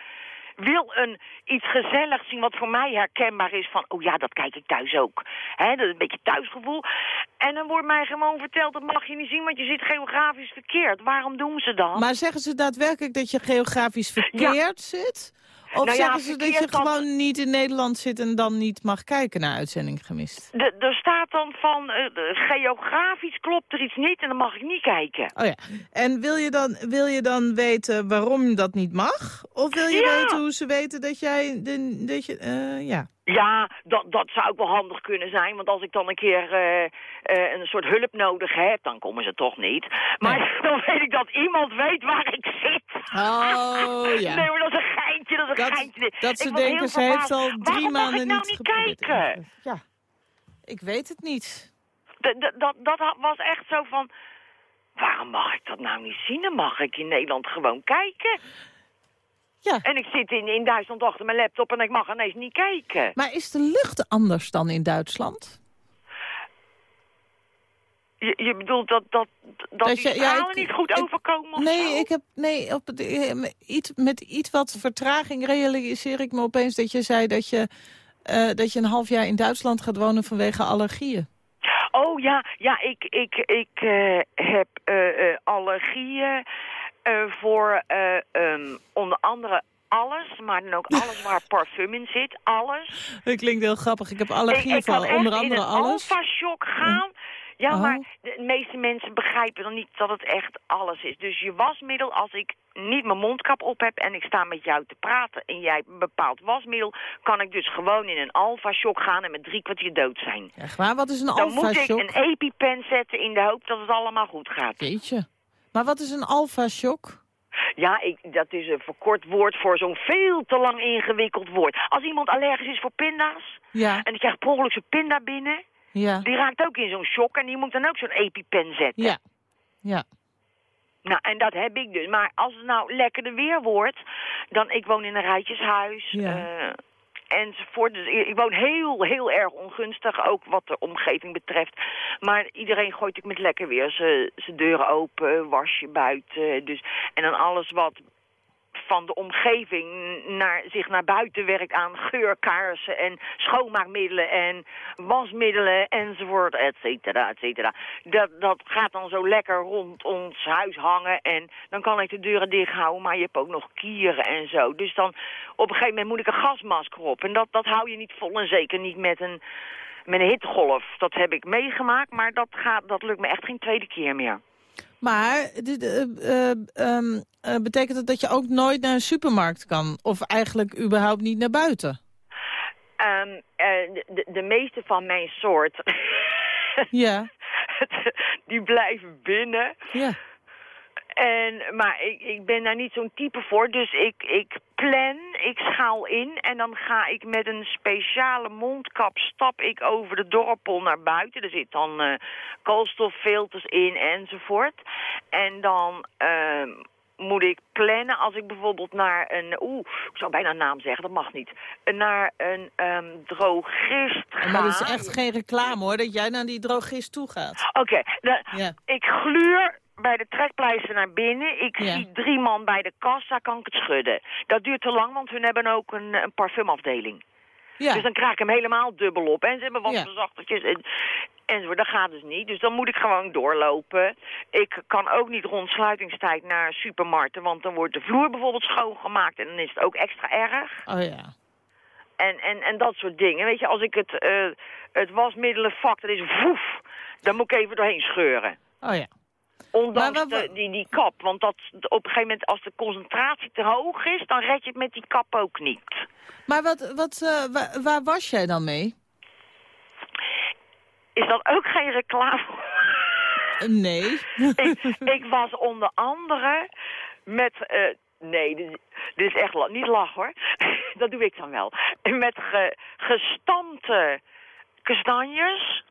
Wil een, iets gezelligs zien wat voor mij herkenbaar is van... oh ja, dat kijk ik thuis ook. Hè, dat is een beetje thuisgevoel. En dan wordt mij gewoon verteld, dat mag je niet zien... want je zit geografisch verkeerd. Waarom doen ze dat? Maar zeggen ze daadwerkelijk dat je geografisch verkeerd zit? Of Nou ja, zeggen ze dat je dan- gewoon niet in Nederland zit en dan niet mag kijken naar uitzending gemist? De- er staat dan van, eh, geografisch klopt er iets niet en dan mag ik niet kijken. Oh ja. En wil je dan, wil je dan weten waarom dat niet mag? Of wil je Ja. weten hoe ze weten dat jij... De, dat je, eh, ja. Ja, dat, dat zou ook wel handig kunnen zijn. Want als ik dan een keer eh, een soort hulp nodig heb, dan komen ze toch niet. Maar dan weet ik dat iemand weet waar ik zit. Oh, ja. Nee, maar dat dat Dat- dat ze denken, ze heeft al drie maanden nou niet kijken? Ja. Ik weet het niet. Dat, dat ha- was echt zo van... Waarom mag ik dat nou niet zien? Dan mag ik in Nederland gewoon kijken. Ja. En ik zit in, in Duitsland achter mijn laptop en ik mag ineens niet kijken. Maar is de lucht anders dan in Duitsland? Je, je bedoelt dat, dat, dat, Dat die je- ja, ik- niet goed ik- overkomen of Nee, zo? ik heb, nee op het, eh, iets, met iets wat vertraging realiseer ik me opeens dat je zei dat je, eh, dat je een half jaar in Duitsland gaat wonen vanwege allergieën. Oh ja, ja ik, ik, ik eh, heb allergieën voor eh, ehm, onder andere alles, maar dan ook alles waar parfum in zit, alles. Dat klinkt heel grappig. Ik heb allergieën ik, ik voor kan echt onder in andere een alles. alfa-shock gaan. Ja, Oh. maar de meeste mensen begrijpen dan niet dat het echt alles is. Dus je wasmiddel, als ik niet mijn mondkap op heb en ik sta met jou te praten en jij een bepaald wasmiddel, kan ik dus gewoon in een alfa-shock gaan en met drie kwartier dood zijn. Echt waar? Wat is een Dan moet ik alfa-shock? een EpiPen zetten in de hoop dat het allemaal goed gaat. Jeetje. Maar wat is een alfa-shock? Ja, ik, dat is een verkort woord voor zo'n veel te lang ingewikkeld woord. Als iemand allergisch is voor pinda's Ja, en die krijgt per ongeluk zijn pinda binnen, ja, die raakt ook in zo'n shock en die moet dan ook zo'n EpiPen zetten. ja. Ja. Nou, en dat heb ik dus. Maar als het nou lekkerder weer wordt, dan ik woon in een rijtjeshuis. Ja. eh, enzovoort. Dus ik ik woon heel, heel erg ongunstig, ook wat de omgeving betreft. Maar iedereen gooit ik met lekker weer zijn deuren open, wasje buiten. Dus, en dan alles wat van de omgeving naar, zich naar buiten werkt aan geurkaarsen en schoonmaakmiddelen en wasmiddelen enzovoort, et cetera, et cetera. Dat, dat gaat dan zo lekker rond ons huis hangen en dan kan ik de deuren dicht houden, maar je hebt ook nog kieren en zo. Dus dan op een gegeven moment moet ik een gasmasker op en dat, dat hou je niet vol en zeker niet met een, met een hittegolf. Dat heb ik meegemaakt, maar dat, gaat, dat lukt me echt geen tweede keer meer. Maar dit, eh, eh, ehm, eh, betekent het dat je ook nooit naar een supermarkt kan? Of eigenlijk überhaupt niet naar buiten? Ehm, eh, de, meeste van mijn soort, Ja, die blijven binnen. ja. En, maar ik, ik ben daar niet zo'n type voor, dus ik, ik plan, ik schaal in en dan ga ik met een speciale mondkap stap ik over de dorpel naar buiten. Er zit dan eh, koolstoffilters in enzovoort. En dan ehm, moet ik plannen als ik bijvoorbeeld naar een, oeh, ik zou bijna een naam zeggen, dat mag niet, naar een ehm, drogist ga. Maar dat is echt geen reclame hoor, dat jij naar die drogist toe gaat. Oké, Ja. ik gluur bij de trekpleister naar binnen. Ik Ja. zie drie man bij de kassa, kan ik het schudden. Dat duurt te lang, want hun hebben ook een, een parfumafdeling. Ja. Dus dan krijg ik hem helemaal dubbel op. En ze hebben wat Ja. En, enzovoort. Dat gaat dus niet. Dus dan moet ik gewoon doorlopen. Ik kan ook niet rond sluitingstijd naar supermarkten, want dan wordt de vloer bijvoorbeeld schoongemaakt en dan is het ook extra erg. Oh ja. En, en, en dat soort dingen. Weet je, als ik het, eh het wasmiddelenvak, dat is woef, dan moet ik even doorheen scheuren. Oh ja. Ondanks Maar wa- de, die, die kap. Want dat, op een gegeven moment, als de concentratie te hoog is, dan red je het met die kap ook niet. Maar wat, wat, eh, wa- waar was jij dan mee? Is dat ook geen reclame? Eh, Nee. ik, ik was onder andere met... eh, nee, dit, dit is echt niet lach hoor. dat doe ik dan wel. Met ge, gestampte kastanjes.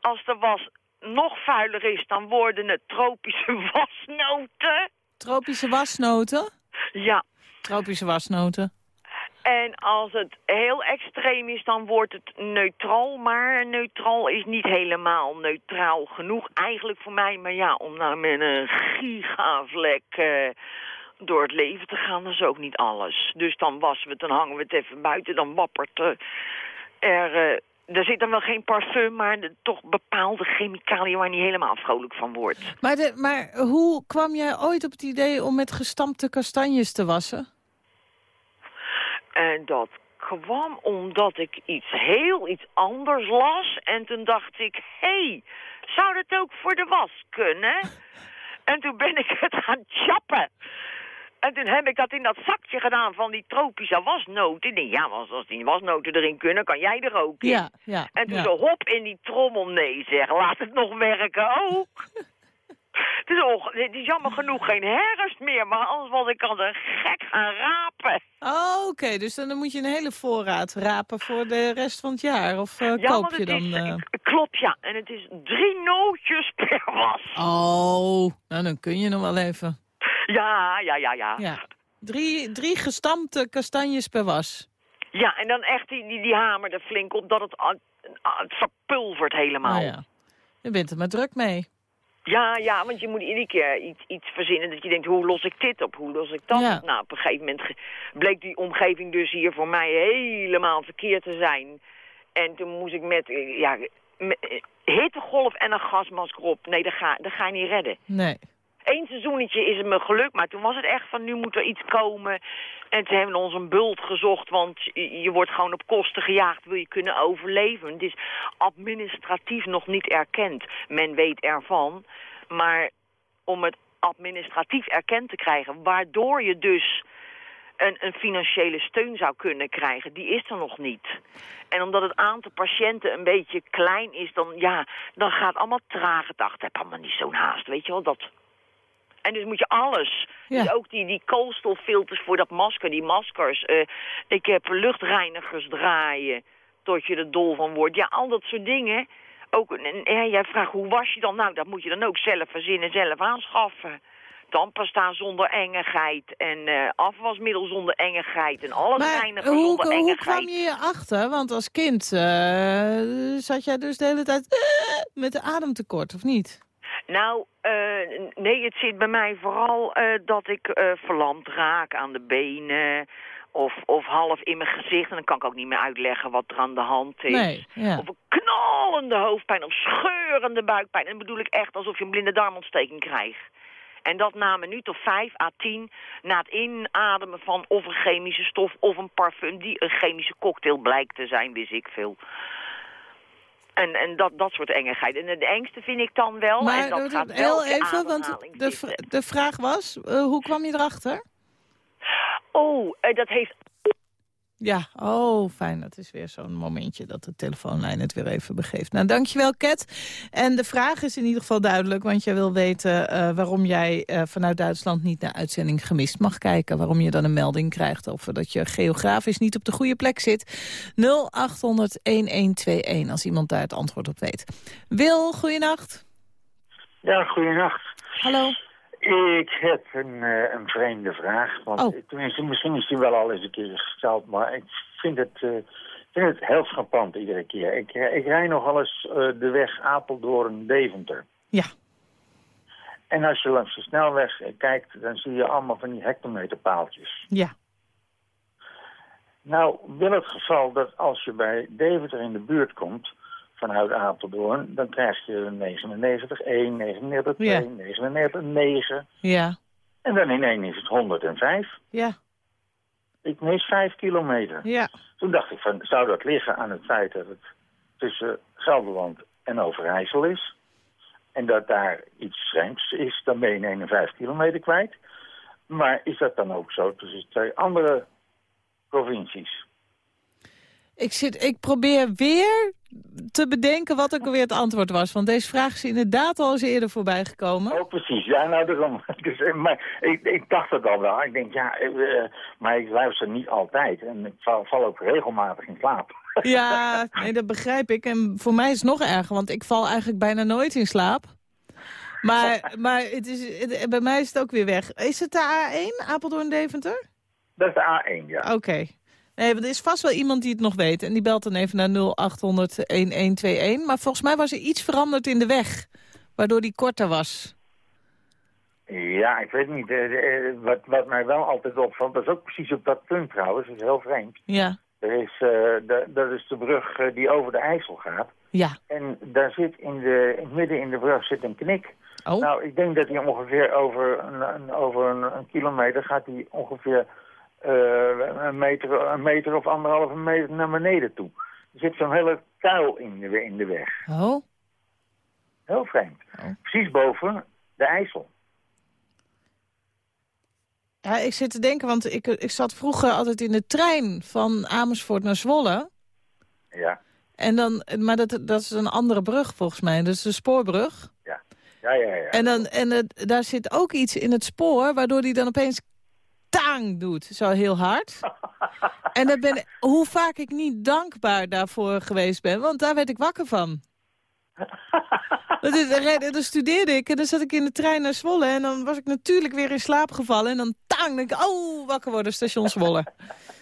Als de was nog vuiler is, dan worden het tropische wasnoten. Tropische wasnoten? Ja. Tropische wasnoten. En als het heel extreem is, dan wordt het neutraal. Maar neutraal is niet helemaal neutraal genoeg. Eigenlijk voor mij, maar ja, om nou met een gigavlek eh, door het leven te gaan, dat is ook niet alles. Dus dan wassen we het, dan hangen we het even buiten, dan wappert eh, er... eh, er zit dan wel geen parfum, maar toch bepaalde chemicaliën waar je niet helemaal vrolijk van wordt. Maar, de, maar hoe kwam jij ooit op het idee om met gestampte kastanjes te wassen? En dat kwam omdat ik iets heel iets anders las. En toen dacht ik, hé, hey, zou dat ook voor de was kunnen? en toen ben ik het gaan chappen. En toen heb ik dat in dat zakje gedaan van die tropische wasnoten. Ik denk, ja, als, als die wasnoten erin kunnen, kan jij er ook in. Ja, ja. En toen ja. zo hop in die trommel, nee zeg, laat het nog werken ook. het, is onge- het is jammer genoeg geen herfst meer, maar anders was ik als een gek gaan rapen. Oh, oké. Dus dan moet je een hele voorraad rapen voor de rest van het jaar. Of eh, Ja, koop je dan... is, eh, klopt ja, en het is drie nootjes per was. Oh, nou dan kun je nog wel even. Ja, ja, ja, ja. Ja. Drie, drie gestampte kastanjes per was. Ja, en dan echt die, die, die hamer er flink op, dat het, ah, het verpulvert helemaal. Oh ja. Je bent er maar druk mee. Ja, ja, want je moet iedere keer iets, iets verzinnen dat je denkt, hoe los ik dit op, hoe los ik dat Ja. op? Nou, op een gegeven moment bleek die omgeving dus hier voor mij helemaal verkeerd te zijn. En toen moest ik met, eh, ja, met eh, hittegolf en een gasmasker op. Nee, dat ga, dat ga je niet redden. Nee. Eén seizoenetje is het me gelukt, maar toen was het echt van nu moet er iets komen. En toen hebben ons een bult gezocht, want je wordt gewoon op kosten gejaagd, wil je kunnen overleven. Het is administratief nog niet erkend. Men weet ervan, maar om het administratief erkend te krijgen, waardoor je dus een, een financiële steun zou kunnen krijgen, die is er nog niet. En omdat het aantal patiënten een beetje klein is, dan, ja, dan gaat het allemaal traag. Dacht, heb allemaal niet zo'n haast, weet je wel, dat... En dus moet je alles. Ja. Dus ook die, die koolstoffilters voor dat masker, die maskers. eh, ik heb luchtreinigers draaien tot je er dol van wordt. Ja, al dat soort dingen. Ook, en, jij vraagt, hoe was je dan? Nou, dat moet je dan ook zelf verzinnen, zelf aanschaffen. Tandpasta zonder engigheid en eh, afwasmiddel zonder engigheid en alles Maar reinigen hoe, zonder hoe engigheid. kwam je hierachter? Want als kind eh, zat jij dus de hele tijd met de ademtekort, of niet? Nou, eh, nee, het zit bij mij vooral eh, dat ik eh, verlamd raak aan de benen. Of, of half in mijn gezicht. En dan kan ik ook niet meer uitleggen wat er aan de hand is. Nee, ja. Of een knallende hoofdpijn of scheurende buikpijn. En dan bedoel ik echt alsof je een blinde darmontsteking krijgt. En dat na een minuut of vijf à tien na het inademen van of een chemische stof of een parfum die een chemische cocktail blijkt te zijn, wist ik veel. En, en dat, dat soort engigheid. En het engste vind ik dan wel, maar en dat eh, gaat wel heel even, want de, de vraag was, eh, hoe kwam je erachter? Oh, eh, dat heeft... Ja, oh, fijn. Dat is weer zo'n momentje dat de telefoonlijn het weer even begeeft. Nou, dankjewel, Ket. En de vraag is in ieder geval duidelijk, want jij wil weten eh, waarom jij eh, vanuit Duitsland niet naar uitzending gemist mag kijken. Waarom je dan een melding krijgt over dat je geografisch niet op de goede plek zit. 0800-1121 als iemand daar het antwoord op weet. Wil, goeienacht. Ja, goeienacht. Hallo. Ik heb een, eh, een vreemde vraag. Want Oh. tenminste, misschien is die wel al eens een keer gesteld, maar ik vind het, eh, vind het heel frappant iedere keer. Ik, eh, ik rij nogal eens de weg Apeldoorn-Deventer. Ja. En als je langs de snelweg kijkt, dan zie je allemaal van die hectometerpaaltjes. Ja. Nou, wil het geval dat als je bij Deventer in de buurt komt, vanuit Apeldoorn, dan krijg je 99, 1, 99, 2, Ja. 99, 9. Ja, En dan ineens is het 105. ja, Ik mis 5 kilometer. ja. Toen dacht ik van, zou dat liggen aan het feit dat het tussen Gelderland en Overijssel is? En dat daar iets vreemds is, dan ben je ineens 5 kilometer kwijt. Maar is dat dan ook zo tussen twee andere provincies? Ik, zit, ik probeer weer te bedenken wat ook alweer het antwoord was. Want deze vraag is inderdaad al eens eerder voorbij gekomen. Oh, precies. Ja, nou, daarom. Dus, eh, maar ik, ik dacht het al wel. Ik denk, ja, eh, maar ik luister niet altijd. En ik val, val ook regelmatig in slaap. Ja, nee, dat begrijp ik. En voor mij is het nog erger, want ik val eigenlijk bijna nooit in slaap. Maar, maar het is, het- bij mij is het ook weer weg. Is het de A1, Apeldoorn-Deventer? Dat is de A1, ja. Oké. Nee, want er is vast wel iemand die het nog weet. En die belt dan even naar 0800-1121. Maar volgens mij was er iets veranderd in de weg. Waardoor die korter was. Ja, ik weet niet. eh, eh, wat, wat mij wel altijd opvalt, dat is ook precies op dat punt trouwens, dat is heel vreemd. Ja. Er is, de, dat is de brug die over de IJssel gaat. Ja. En daar zit in de, in- midden in de brug zit een knik. Oh. Nou, ik denk dat hij ongeveer over een, over een, een kilometer gaat hij ongeveer een, meter, een meter of anderhalve meter naar beneden toe. Er zit zo'n hele kuil in de, in de weg. Oh. Heel vreemd. Precies boven de IJssel. Ja, ik zit te denken, want ik, ik zat vroeger altijd in de trein van Amersfoort naar Zwolle. Ja, En dan, maar dat, dat is een andere brug volgens mij. Dat is de spoorbrug. ja, ja, ja. ja. En, dan, en het, daar zit ook iets in het spoor, waardoor die dan opeens tang doet. Zo heel hard. en dan ben, hoe vaak ik niet dankbaar daarvoor geweest ben, want daar werd ik wakker van. Dat is, dan studeerde ik en dan zat ik in de trein naar Zwolle... en dan was ik natuurlijk weer in slaap gevallen. En dan tang, denk ik, oh, wakker worden, station Zwolle.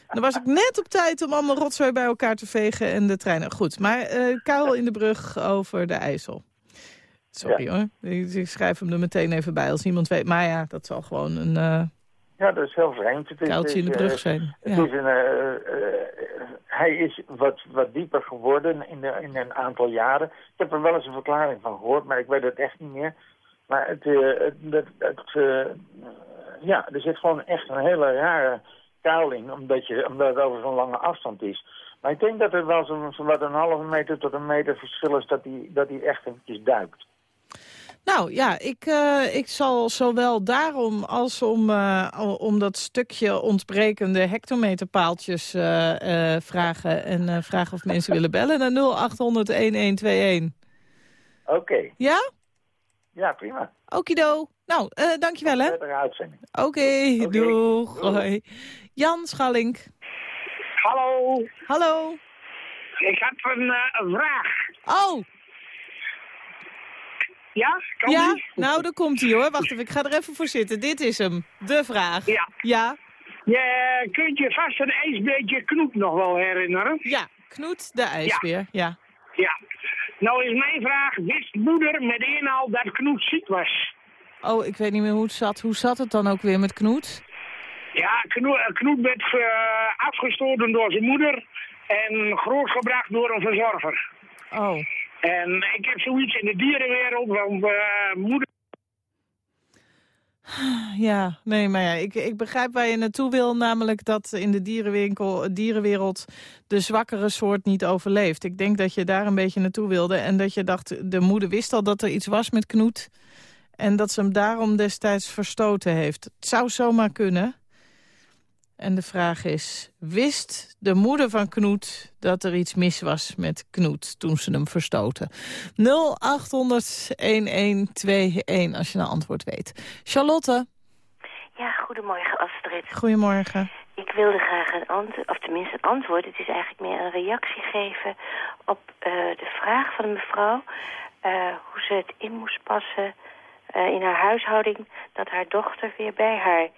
Dan was ik net op tijd om allemaal rotzooi bij elkaar te vegen en de trein... Goed, maar eh kuil in de brug over de IJssel. Sorry hoor, ik, ik schrijf hem er meteen even bij als iemand weet. Maar ja, dat zal gewoon een eh Ja, dat is heel vreemd. Het is, in de brug eh, zijn. Het Ja. is een, eh, eh, hij is wat, wat dieper geworden in, de, in een aantal jaren. Ik heb er wel eens een verklaring van gehoord, maar ik weet het echt niet meer. Maar het, het, het, het, ja, er zit gewoon echt een hele rare kuil in, omdat, je, omdat het over zo'n lange afstand is. Maar ik denk dat er wel zo'n zo wat een halve meter tot een meter verschil is dat hij dat hij echt eventjes duikt. Nou ja, ik, eh, ik zal zowel daarom als om, eh, om dat stukje ontbrekende hectometerpaaltjes eh, eh, vragen. En eh, vragen of mensen willen bellen naar 0800-1121. Oké. Ja? Ja, prima. Okido. Nou, eh, dankjewel hè. Uitzending. Oké, doeg. Hoi. Jan Schallink. Hallo. Hallo. Ik heb een, een vraag. Oh. Ja? Kan ja? die? Nou, daar komt hij hoor. Wacht even, ik ga er even voor zitten. Dit is hem. De vraag. Ja. Ja? Je kunt je vast een ijsbeertje Knoep nog wel herinneren? Ja, Knoet de ijsbeer. Ja. Ja. Nou is mijn vraag, wist moeder meteen al dat Knoet ziek was? Oh, ik weet niet meer hoe het zat. Hoe zat het dan ook weer met Knoet? Ja, Knoet, Knoet werd eh, afgestoten door zijn moeder en grootgebracht door een verzorger. Oh. En ik heb zoiets in de dierenwereld, want eh, moeder... Ja, nee, maar ja, ik, ik begrijp waar je naartoe wil. Namelijk dat in de dierenwinkel, dierenwereld de zwakkere soort niet overleeft. Ik denk dat je daar een beetje naartoe wilde. En dat je dacht, de moeder wist al dat er iets was met Knoet. En dat ze hem daarom destijds verstoten heeft. Het zou zomaar kunnen. En de vraag is, wist de moeder van Knoet dat er iets mis was met Knoet toen ze hem verstoten? 0800-1121 als je een antwoord weet. Charlotte, Ja, goedemorgen Astrid. goedemorgen. Ik wilde graag een antwoord, of tenminste een antwoord. Het is eigenlijk meer een reactie geven op eh, de vraag van de mevrouw. eh, hoe ze het in moest passen eh, in haar huishouding dat haar dochter weer bij haar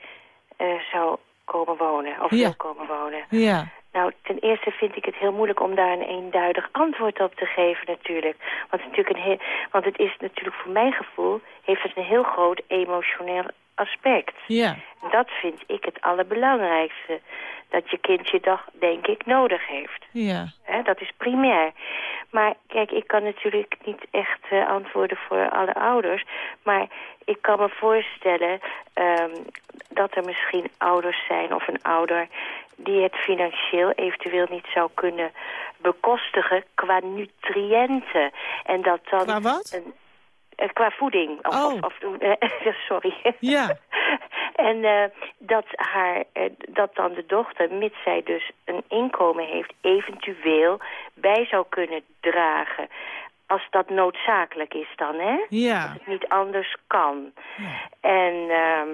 zou komen wonen. Of Ja. wil komen wonen. Ja. Nou, ten eerste vind ik het heel moeilijk om daar een eenduidig antwoord op te geven natuurlijk. Want, natuurlijk een heel, want het is natuurlijk voor mijn gevoel, heeft het een heel groot emotioneel aspect. Ja. Dat vind ik het allerbelangrijkste. Dat je kind je dag, denk ik, nodig heeft. Ja. Dat is primair. Maar kijk, ik kan natuurlijk niet echt eh, antwoorden voor alle ouders. Maar ik kan me voorstellen ehm, dat er misschien ouders zijn of een ouder... die het financieel eventueel niet zou kunnen bekostigen qua nutriënten. En dat dan... Qua wat? Een, qua voeding. Of, Oh. of, of, eh, sorry. Ja. En eh, dat, haar, eh, dat dan de dochter, mits zij dus een inkomen heeft, eventueel bij zou kunnen dragen. Als dat noodzakelijk is dan, hè? Ja. Als het niet anders kan. En ehm,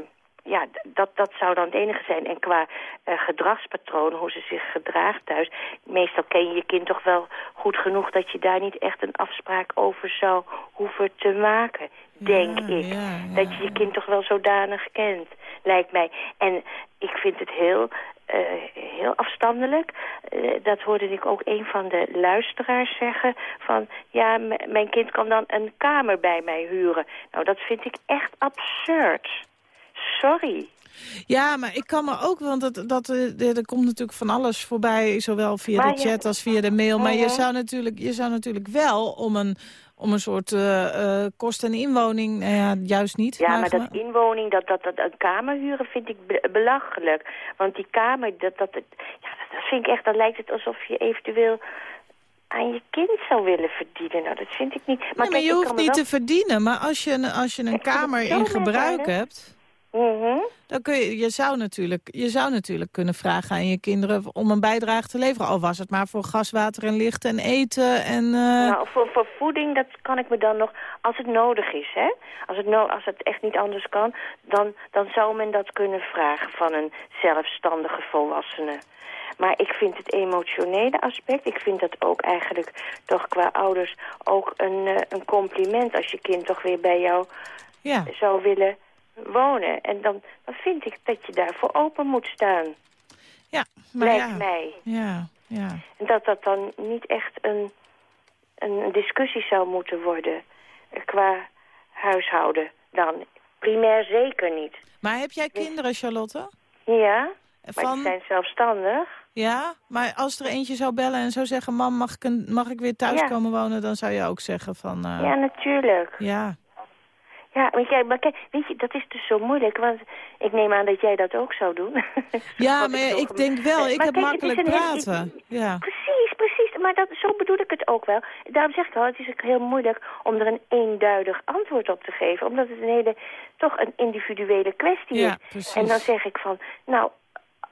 ja, dat, dat zou dan het enige zijn. En qua eh, gedragspatronen, hoe ze zich gedraagt thuis... meestal ken je je kind toch wel goed genoeg... dat je daar niet echt een afspraak over zou hoeven te maken, denk ik. Dat je je kind toch wel zodanig kent, lijkt mij. En ik vind het heel... eh, heel afstandelijk. Eh, dat hoorde ik ook een van de luisteraars zeggen. Van, ja, mijn kind kan dan een kamer bij mij huren. Nou, dat vind ik echt absurd. Sorry. Ja, maar ik kan me ook, want dat, dat, eh, er komt natuurlijk van alles voorbij, zowel via Maar de chat als via de mail. Maar je zou natuurlijk, je zou natuurlijk wel om een, om een soort eh, kost- en inwoning, nou ja, juist niet. Ja, maar dat inwoning, dat, dat, dat een kamer huren vind ik be- belachelijk. Want die kamer, dat, dat, dat, ja, dat vind ik echt, dan lijkt het alsof je eventueel aan je kind zou willen verdienen. Nou, dat vind ik niet. Maar, Nee, maar kijk, je hoeft niet wel- te verdienen. Maar als je, een- als je een kamer in gebruik merkwaardig. Mhm. Dan kun je, je, zou natuurlijk, je zou natuurlijk kunnen vragen aan je kinderen om een bijdrage te leveren. Al was het maar voor gas, water en licht en eten. En, eh, Nou, voor, voor voeding, dat kan ik me dan nog, als het nodig is, hè. Als het, no als het echt niet anders kan, dan, dan zou men dat kunnen vragen van een zelfstandige volwassene. Maar ik vind het emotionele aspect, ik vind dat ook eigenlijk toch qua ouders ook een, eh, een compliment als je kind toch weer bij jou ja. zou willen wonen. En dan, dan vind ik dat je daarvoor open moet staan. Ja, maar Lijkt ja. mij. Ja, ja. En dat dat dan niet echt een, een discussie zou moeten worden eh, qua huishouden dan. Primair zeker niet. Maar heb jij kinderen, Charlotte? Ja, maar die zijn zelfstandig. Ja, maar als er eentje zou bellen en zou zeggen... mam, mag ik, een, mag ik weer thuis Ja. komen wonen? Dan zou je ook zeggen van... eh, Ja, natuurlijk. ja. Ja, maar, kijk, maar kijk, weet je, dat is dus zo moeilijk. Want ik neem aan dat jij dat ook zou doen. Ja, maar ik denk wel, ik Maar heb kijk, makkelijk heel- praten. Ja. Precies, precies. Maar dat, zo bedoel ik het ook wel. Daarom zeg ik al, het is ook heel moeilijk om er een eenduidig antwoord op te geven. Omdat het een hele, toch een individuele kwestie Ja, is. precies. En dan zeg ik van, nou,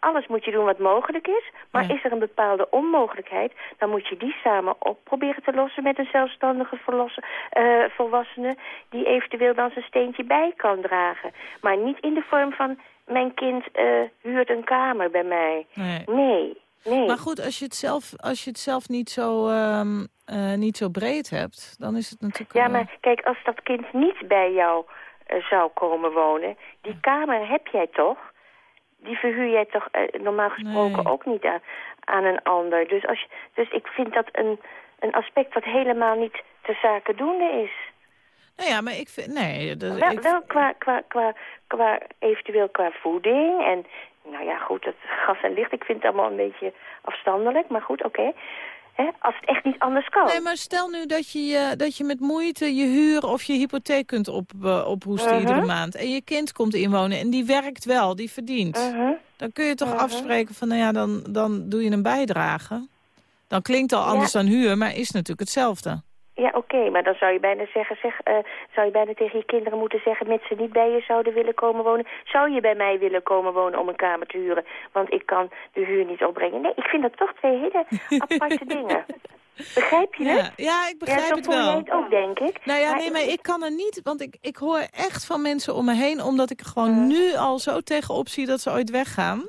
alles moet je doen wat mogelijk is. Maar is er een bepaalde onmogelijkheid, dan moet je die samen op proberen te lossen met een zelfstandige verlossen, eh, volwassene die eventueel dan zijn steentje bij kan dragen. Maar niet in de vorm van, mijn kind eh, huurt een kamer bij mij. Nee. Nee, nee. Maar goed, als je het zelf, als je het zelf niet, zo, ehm, eh, niet zo breed hebt, dan is het natuurlijk... Ja, maar kijk, als dat kind niet bij jou zou komen wonen... die kamer heb jij toch? Die verhuur jij toch eh, normaal gesproken ook niet aan, aan een ander. Dus, als je, dus ik vind dat een, een aspect wat helemaal niet ter zake doende is. Nou ja, maar ik vind... Nee, dat, wel ik, wel qua, qua, qua, qua, eventueel qua voeding en... Nou ja, goed, dat gas en licht, ik vind het allemaal een beetje afstandelijk. Maar goed, oké. Hè, Als het echt niet anders kan. Nee, maar stel nu dat je, je- dat je met moeite je huur of je hypotheek kunt op, eh, ophoesten Mhm. iedere maand. En je kind komt inwonen en die werkt wel, die verdient. Mhm. Dan kun je toch afspreken van, nou ja, dan, dan doe je een bijdrage. Dan klinkt al anders dan huur, maar is natuurlijk hetzelfde. Ja, oké, maar dan zou je bijna zeggen, zeg, eh, zou je bijna tegen je kinderen moeten zeggen, met ze niet bij je zouden willen komen wonen, zou je bij mij willen komen wonen om een kamer te huren? Want ik kan de huur niet opbrengen. Nee, ik vind dat toch twee hele aparte dingen. Begrijp je Ja, het? ja, ik begrijp ja, het wel. jij het ook, denk ik. Nou ja, Maar nee, maar ik kan er niet, want ik, ik hoor echt van mensen om me heen... omdat ik er gewoon nu al zo tegenop zie dat ze ooit weggaan.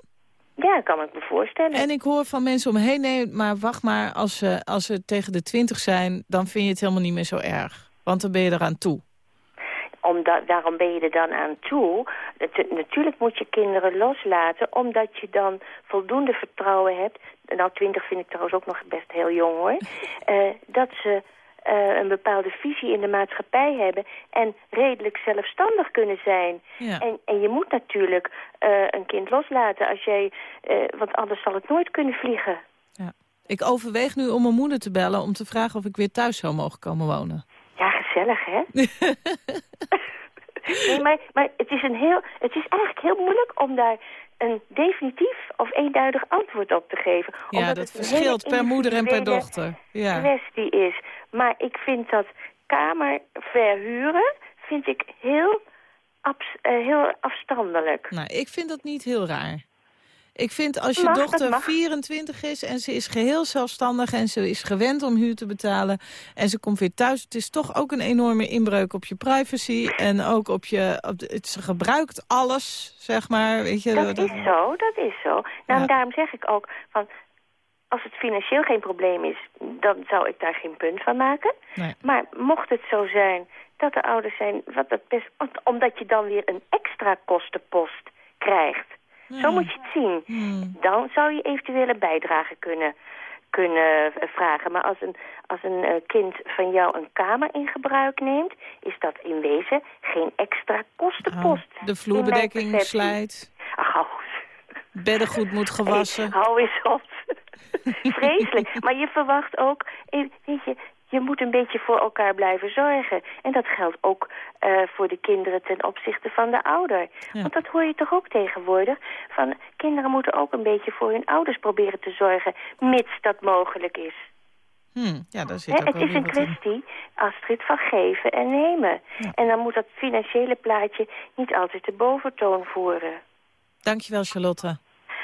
Ja, kan ik me voorstellen. En ik hoor van mensen om me heen, nee, maar wacht maar, als ze, als ze tegen de twintig zijn... dan vind je het helemaal niet meer zo erg. Want dan ben je eraan toe. Omdat, daarom ben je er dan aan toe. Natu- natuurlijk moet je kinderen loslaten, omdat je dan voldoende vertrouwen hebt. Nou, twintig vind ik trouwens ook nog best heel jong hoor. eh, dat ze eh, een bepaalde visie in de maatschappij hebben en redelijk zelfstandig kunnen zijn. Ja. En, en je moet natuurlijk eh, een kind loslaten als jij, eh, want anders zal het nooit kunnen vliegen. Ik overweeg nu om mijn moeder te bellen om te vragen of ik weer thuis zou mogen komen wonen. Ja, gezellig, hè? nee, maar, maar het, is een heel, het is eigenlijk heel moeilijk om daar een definitief of eenduidig antwoord op te geven. Ja, omdat dat verschilt per moeder en per dochter. Ja. kwestie is. Maar ik vind dat kamer verhuren vind ik heel, abs- eh, heel afstandelijk. Nou, ik vind dat niet heel raar. Ik vind als je Mag, dochter mag. 24 is en ze is geheel zelfstandig... en ze is gewend om huur te betalen en ze komt weer thuis... het is toch ook een enorme inbreuk op je privacy... en ook op je... Op de- het, ze gebruikt alles, zeg maar. Weet je, Dat is zo, dat is zo. Nou, Daarom zeg ik ook, van, als het financieel geen probleem is, dan zou ik daar geen punt van maken. Nee. Maar mocht het zo zijn dat de ouders zijn, wat dat best, omdat je dan weer een extra kostenpost krijgt. Zo moet je het zien. Dan zou je eventueel een bijdrage kunnen, kunnen eh, vragen. Maar als een, als een eh, kind van jou een kamer in gebruik neemt, is dat in wezen geen extra kostenpost. Oh, de vloerbedekking slijt, Ach, hou beddengoed moet gewassen. Hey, hou eens op. Vreselijk. Maar je verwacht ook, eh, weet je, je moet een beetje voor elkaar blijven zorgen. En dat geldt ook eh, voor de kinderen ten opzichte van de ouder. Want dat hoor je toch ook tegenwoordig. Van kinderen moeten ook een beetje voor hun ouders proberen te zorgen, mits dat mogelijk is. Hm, ja, daar zit ook het is een wat in. kwestie, Astrid, van geven en nemen. En dan moet dat financiële plaatje niet altijd de boventoon voeren. Dankjewel, Charlotte.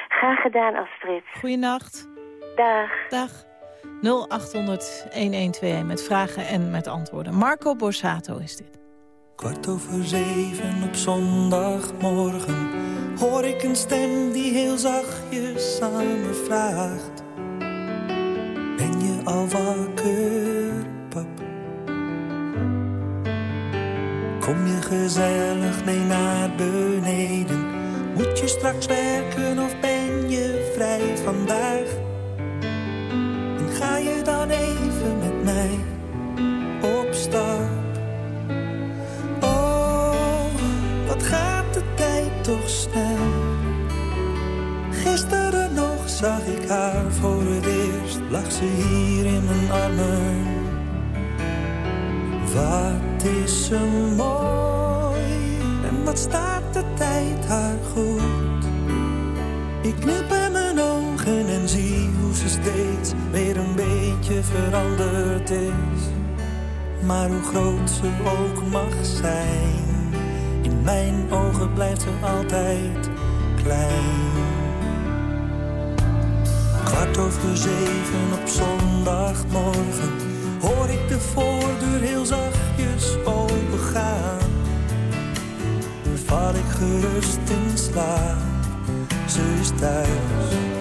Graag gedaan, Astrid. Goeienacht. Dag. Dag. 0800-1121 met vragen en met antwoorden. Marco Borsato is dit. Kwart over zeven op zondagmorgen hoor ik een stem die heel zachtjes aan me vraagt. Ben je al wakker, pap? Kom je gezellig mee naar beneden? Moet je straks werken of ben je vrij vandaag? Ga je dan even met mij op? Oh, wat gaat de tijd toch snel. Gisteren nog zag ik haar voor het eerst. Lag ze hier in mijn armen. Wat is ze mooi. En wat staat de tijd haar goed. Ik knip in mijn ogen en zie ze steeds weer een beetje veranderd is. Maar hoe groot ze ook mag zijn, in mijn ogen blijft ze altijd klein. Kwart over zeven op zondagmorgen hoor ik de voordeur heel zachtjes opengaan. Val ik gerust in slaap, ze is thuis.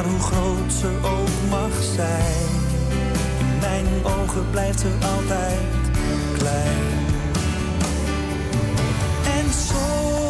Maar hoe groot ze ook mag zijn, in mijn ogen blijft ze altijd klein. En soms,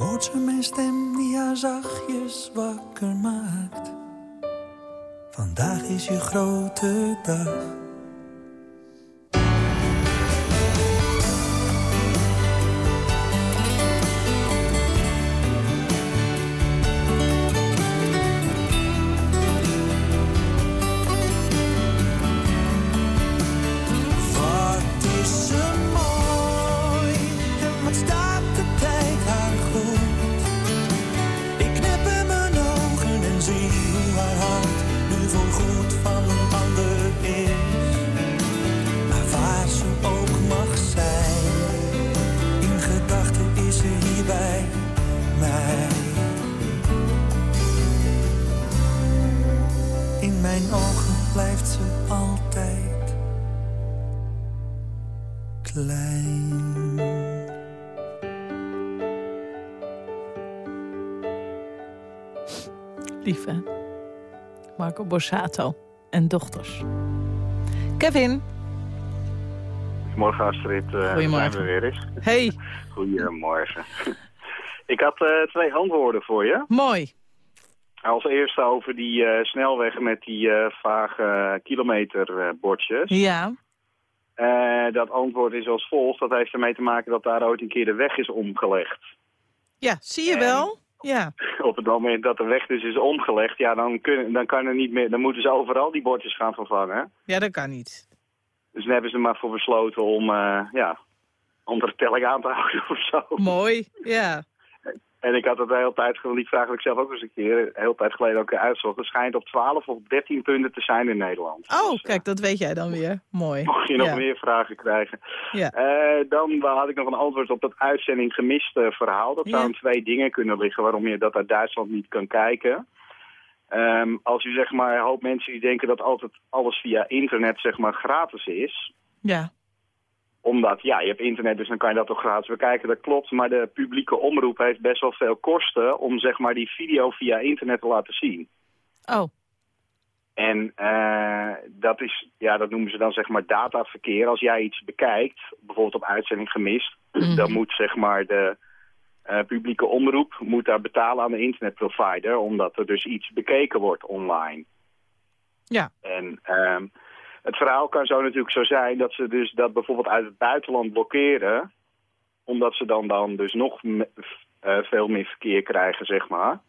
hoort ze mijn stem die haar zachtjes wakker maakt. Vandaag is je grote dag. Marco Borsato en dochters. Kevin. Goedemorgen Astrid, Eh Goedemorgen. zijn we weer eens. Hey. Goedemorgen. Ik had eh, twee antwoorden voor je. Mooi. Als eerste over die eh, snelweg met die eh, vage kilometerbordjes. Ja. Dat antwoord is als volgt. Dat heeft ermee te maken dat daar ooit een keer de weg is omgelegd. Ja, zie je wel? Ja. Op het moment dat de weg dus is omgelegd, ja, dan, kunnen, dan kan er niet meer. Dan moeten ze overal die bordjes gaan vervangen. Ja, dat kan niet. Dus daar hebben ze er maar voor besloten om, eh ja, andere telling aan te houden of zo. Mooi, ja. En ik had het de hele tijd, die vraag ik zelf ook eens een keer, hele tijd geleden ook uitzocht. Het schijnt op 12 of 13 punten te zijn in Nederland. Oh, kijk, dat weet jij dan weer. Mooi. Mocht je nog ja. meer vragen krijgen. Ja. Eh, dan had ik nog een antwoord op dat uitzending gemist eh, verhaal. Dat zou twee dingen kunnen liggen waarom je dat uit Duitsland niet kan kijken. Ehm, als u zeg maar, een hoop mensen die denken dat altijd alles via internet zeg maar gratis is. Ja. Omdat, ja, je hebt internet, dus dan kan je dat toch gratis bekijken. Dat klopt, maar de publieke omroep heeft best wel veel kosten om zeg maar die video via internet te laten zien. Oh. En eh, dat is, ja, dat noemen ze dan zeg maar dataverkeer. Als jij iets bekijkt, bijvoorbeeld op uitzending gemist, dan moet zeg maar de eh, publieke omroep moet daar betalen aan de internetprovider, omdat er dus iets bekeken wordt online. Ja. En ehm, het verhaal kan zo natuurlijk zo zijn dat ze dus dat bijvoorbeeld uit het buitenland blokkeren, omdat ze dan, dan dus nog me- eh, veel meer verkeer krijgen, zeg maar.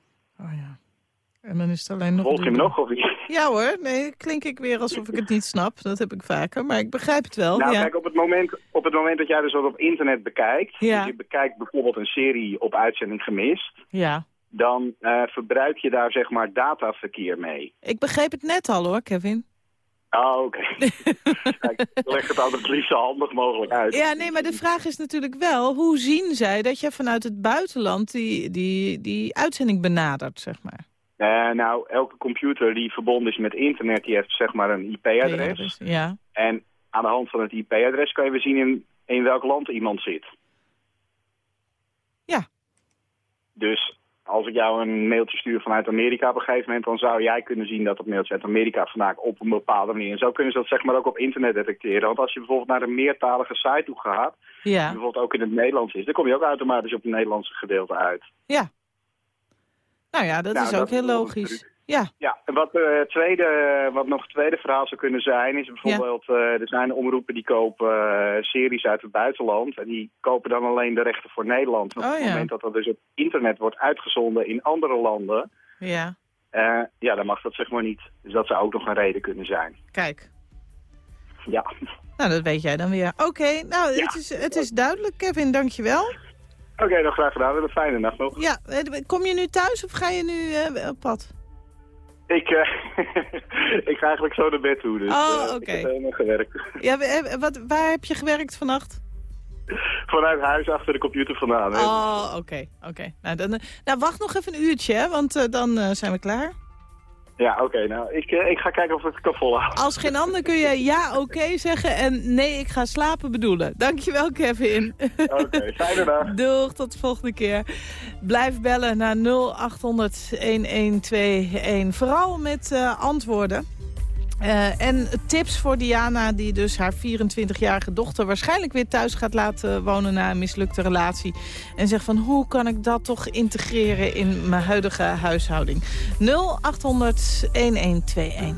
En dan is het alleen nog... Volg je me nog of niet? Ja hoor, nee, klink ik weer alsof ik het niet snap. Dat heb ik vaker, maar ik begrijp het wel. Nou, ja. kijk, op het, moment, op het moment dat jij dus wat op internet bekijkt... Ja. dus je bekijkt bijvoorbeeld een serie op uitzending gemist... ja. dan eh, verbruik je daar zeg maar dataverkeer mee. Ik begreep het net al hoor, Kevin. Oh, oké. Ik leg het altijd het liefst zo handig mogelijk uit. Ja, nee, maar de vraag is natuurlijk wel... hoe zien zij dat je vanuit het buitenland die, die, die uitzending benadert, zeg maar? Eh, nou, elke computer die verbonden is met internet... die heeft zeg maar een IP-adres. Ja. En aan de hand van het IP-adres kan je weer zien in, in welk land iemand zit. Ja. Dus als ik jou een mailtje stuur vanuit Amerika op een gegeven moment... dan zou jij kunnen zien dat het mailtje uit Amerika vandaan op een bepaalde manier... en zo kunnen ze dat zeg maar ook op internet detecteren. Want als je bijvoorbeeld naar een meertalige site toe gaat... die bijvoorbeeld ook in het Nederlands is... dan kom je ook automatisch op het Nederlandse gedeelte uit. Ja. Nou ja, dat Nou, is dat ook heel logisch. Ja. Ja, en wat, eh, tweede, wat nog het tweede verhaal zou kunnen zijn, is bijvoorbeeld, eh, er zijn omroepen die kopen eh, series uit het buitenland. En die kopen dan alleen de rechten voor Nederland. Oh, op het ja. moment dat dat dus op internet wordt uitgezonden in andere landen, Ja. ja, dan mag dat zeg maar niet. Dus dat zou ook nog een reden kunnen zijn. Kijk. Ja. Nou, dat weet jij dan weer. Oké, nou, het, is, het is duidelijk, Kevin, dankjewel. Oké, dan graag gedaan. Een fijne nacht nog. Ja, kom je nu thuis of ga je nu op pad? Ik, eh, ik ga eigenlijk zo naar bed toe, dus Oh, eh, oké. ik heb helemaal gewerkt. Ja, eh, wat, waar heb je gewerkt vannacht? Vanuit huis achter de computer vandaan. hè. Oh, oké, oké. Nou, dan, nou, wacht nog even een uurtje, hè, want dan zijn we klaar. Ja, oké. nou, ik, eh, ik ga kijken of ik het kan volhouden. Als geen ander kun je ja, oké zeggen en nee, ik ga slapen bedoelen. Dankjewel, Kevin. Oké, fijne dag. Doeg, tot de volgende keer. Blijf bellen naar 0800-1121. Vooral met eh, antwoorden. Eh, en tips voor Diana, die dus haar 24-jarige dochter... waarschijnlijk weer thuis gaat laten wonen na een mislukte relatie. En zegt van, hoe kan ik dat toch integreren in mijn huidige huishouding? 0800 1121.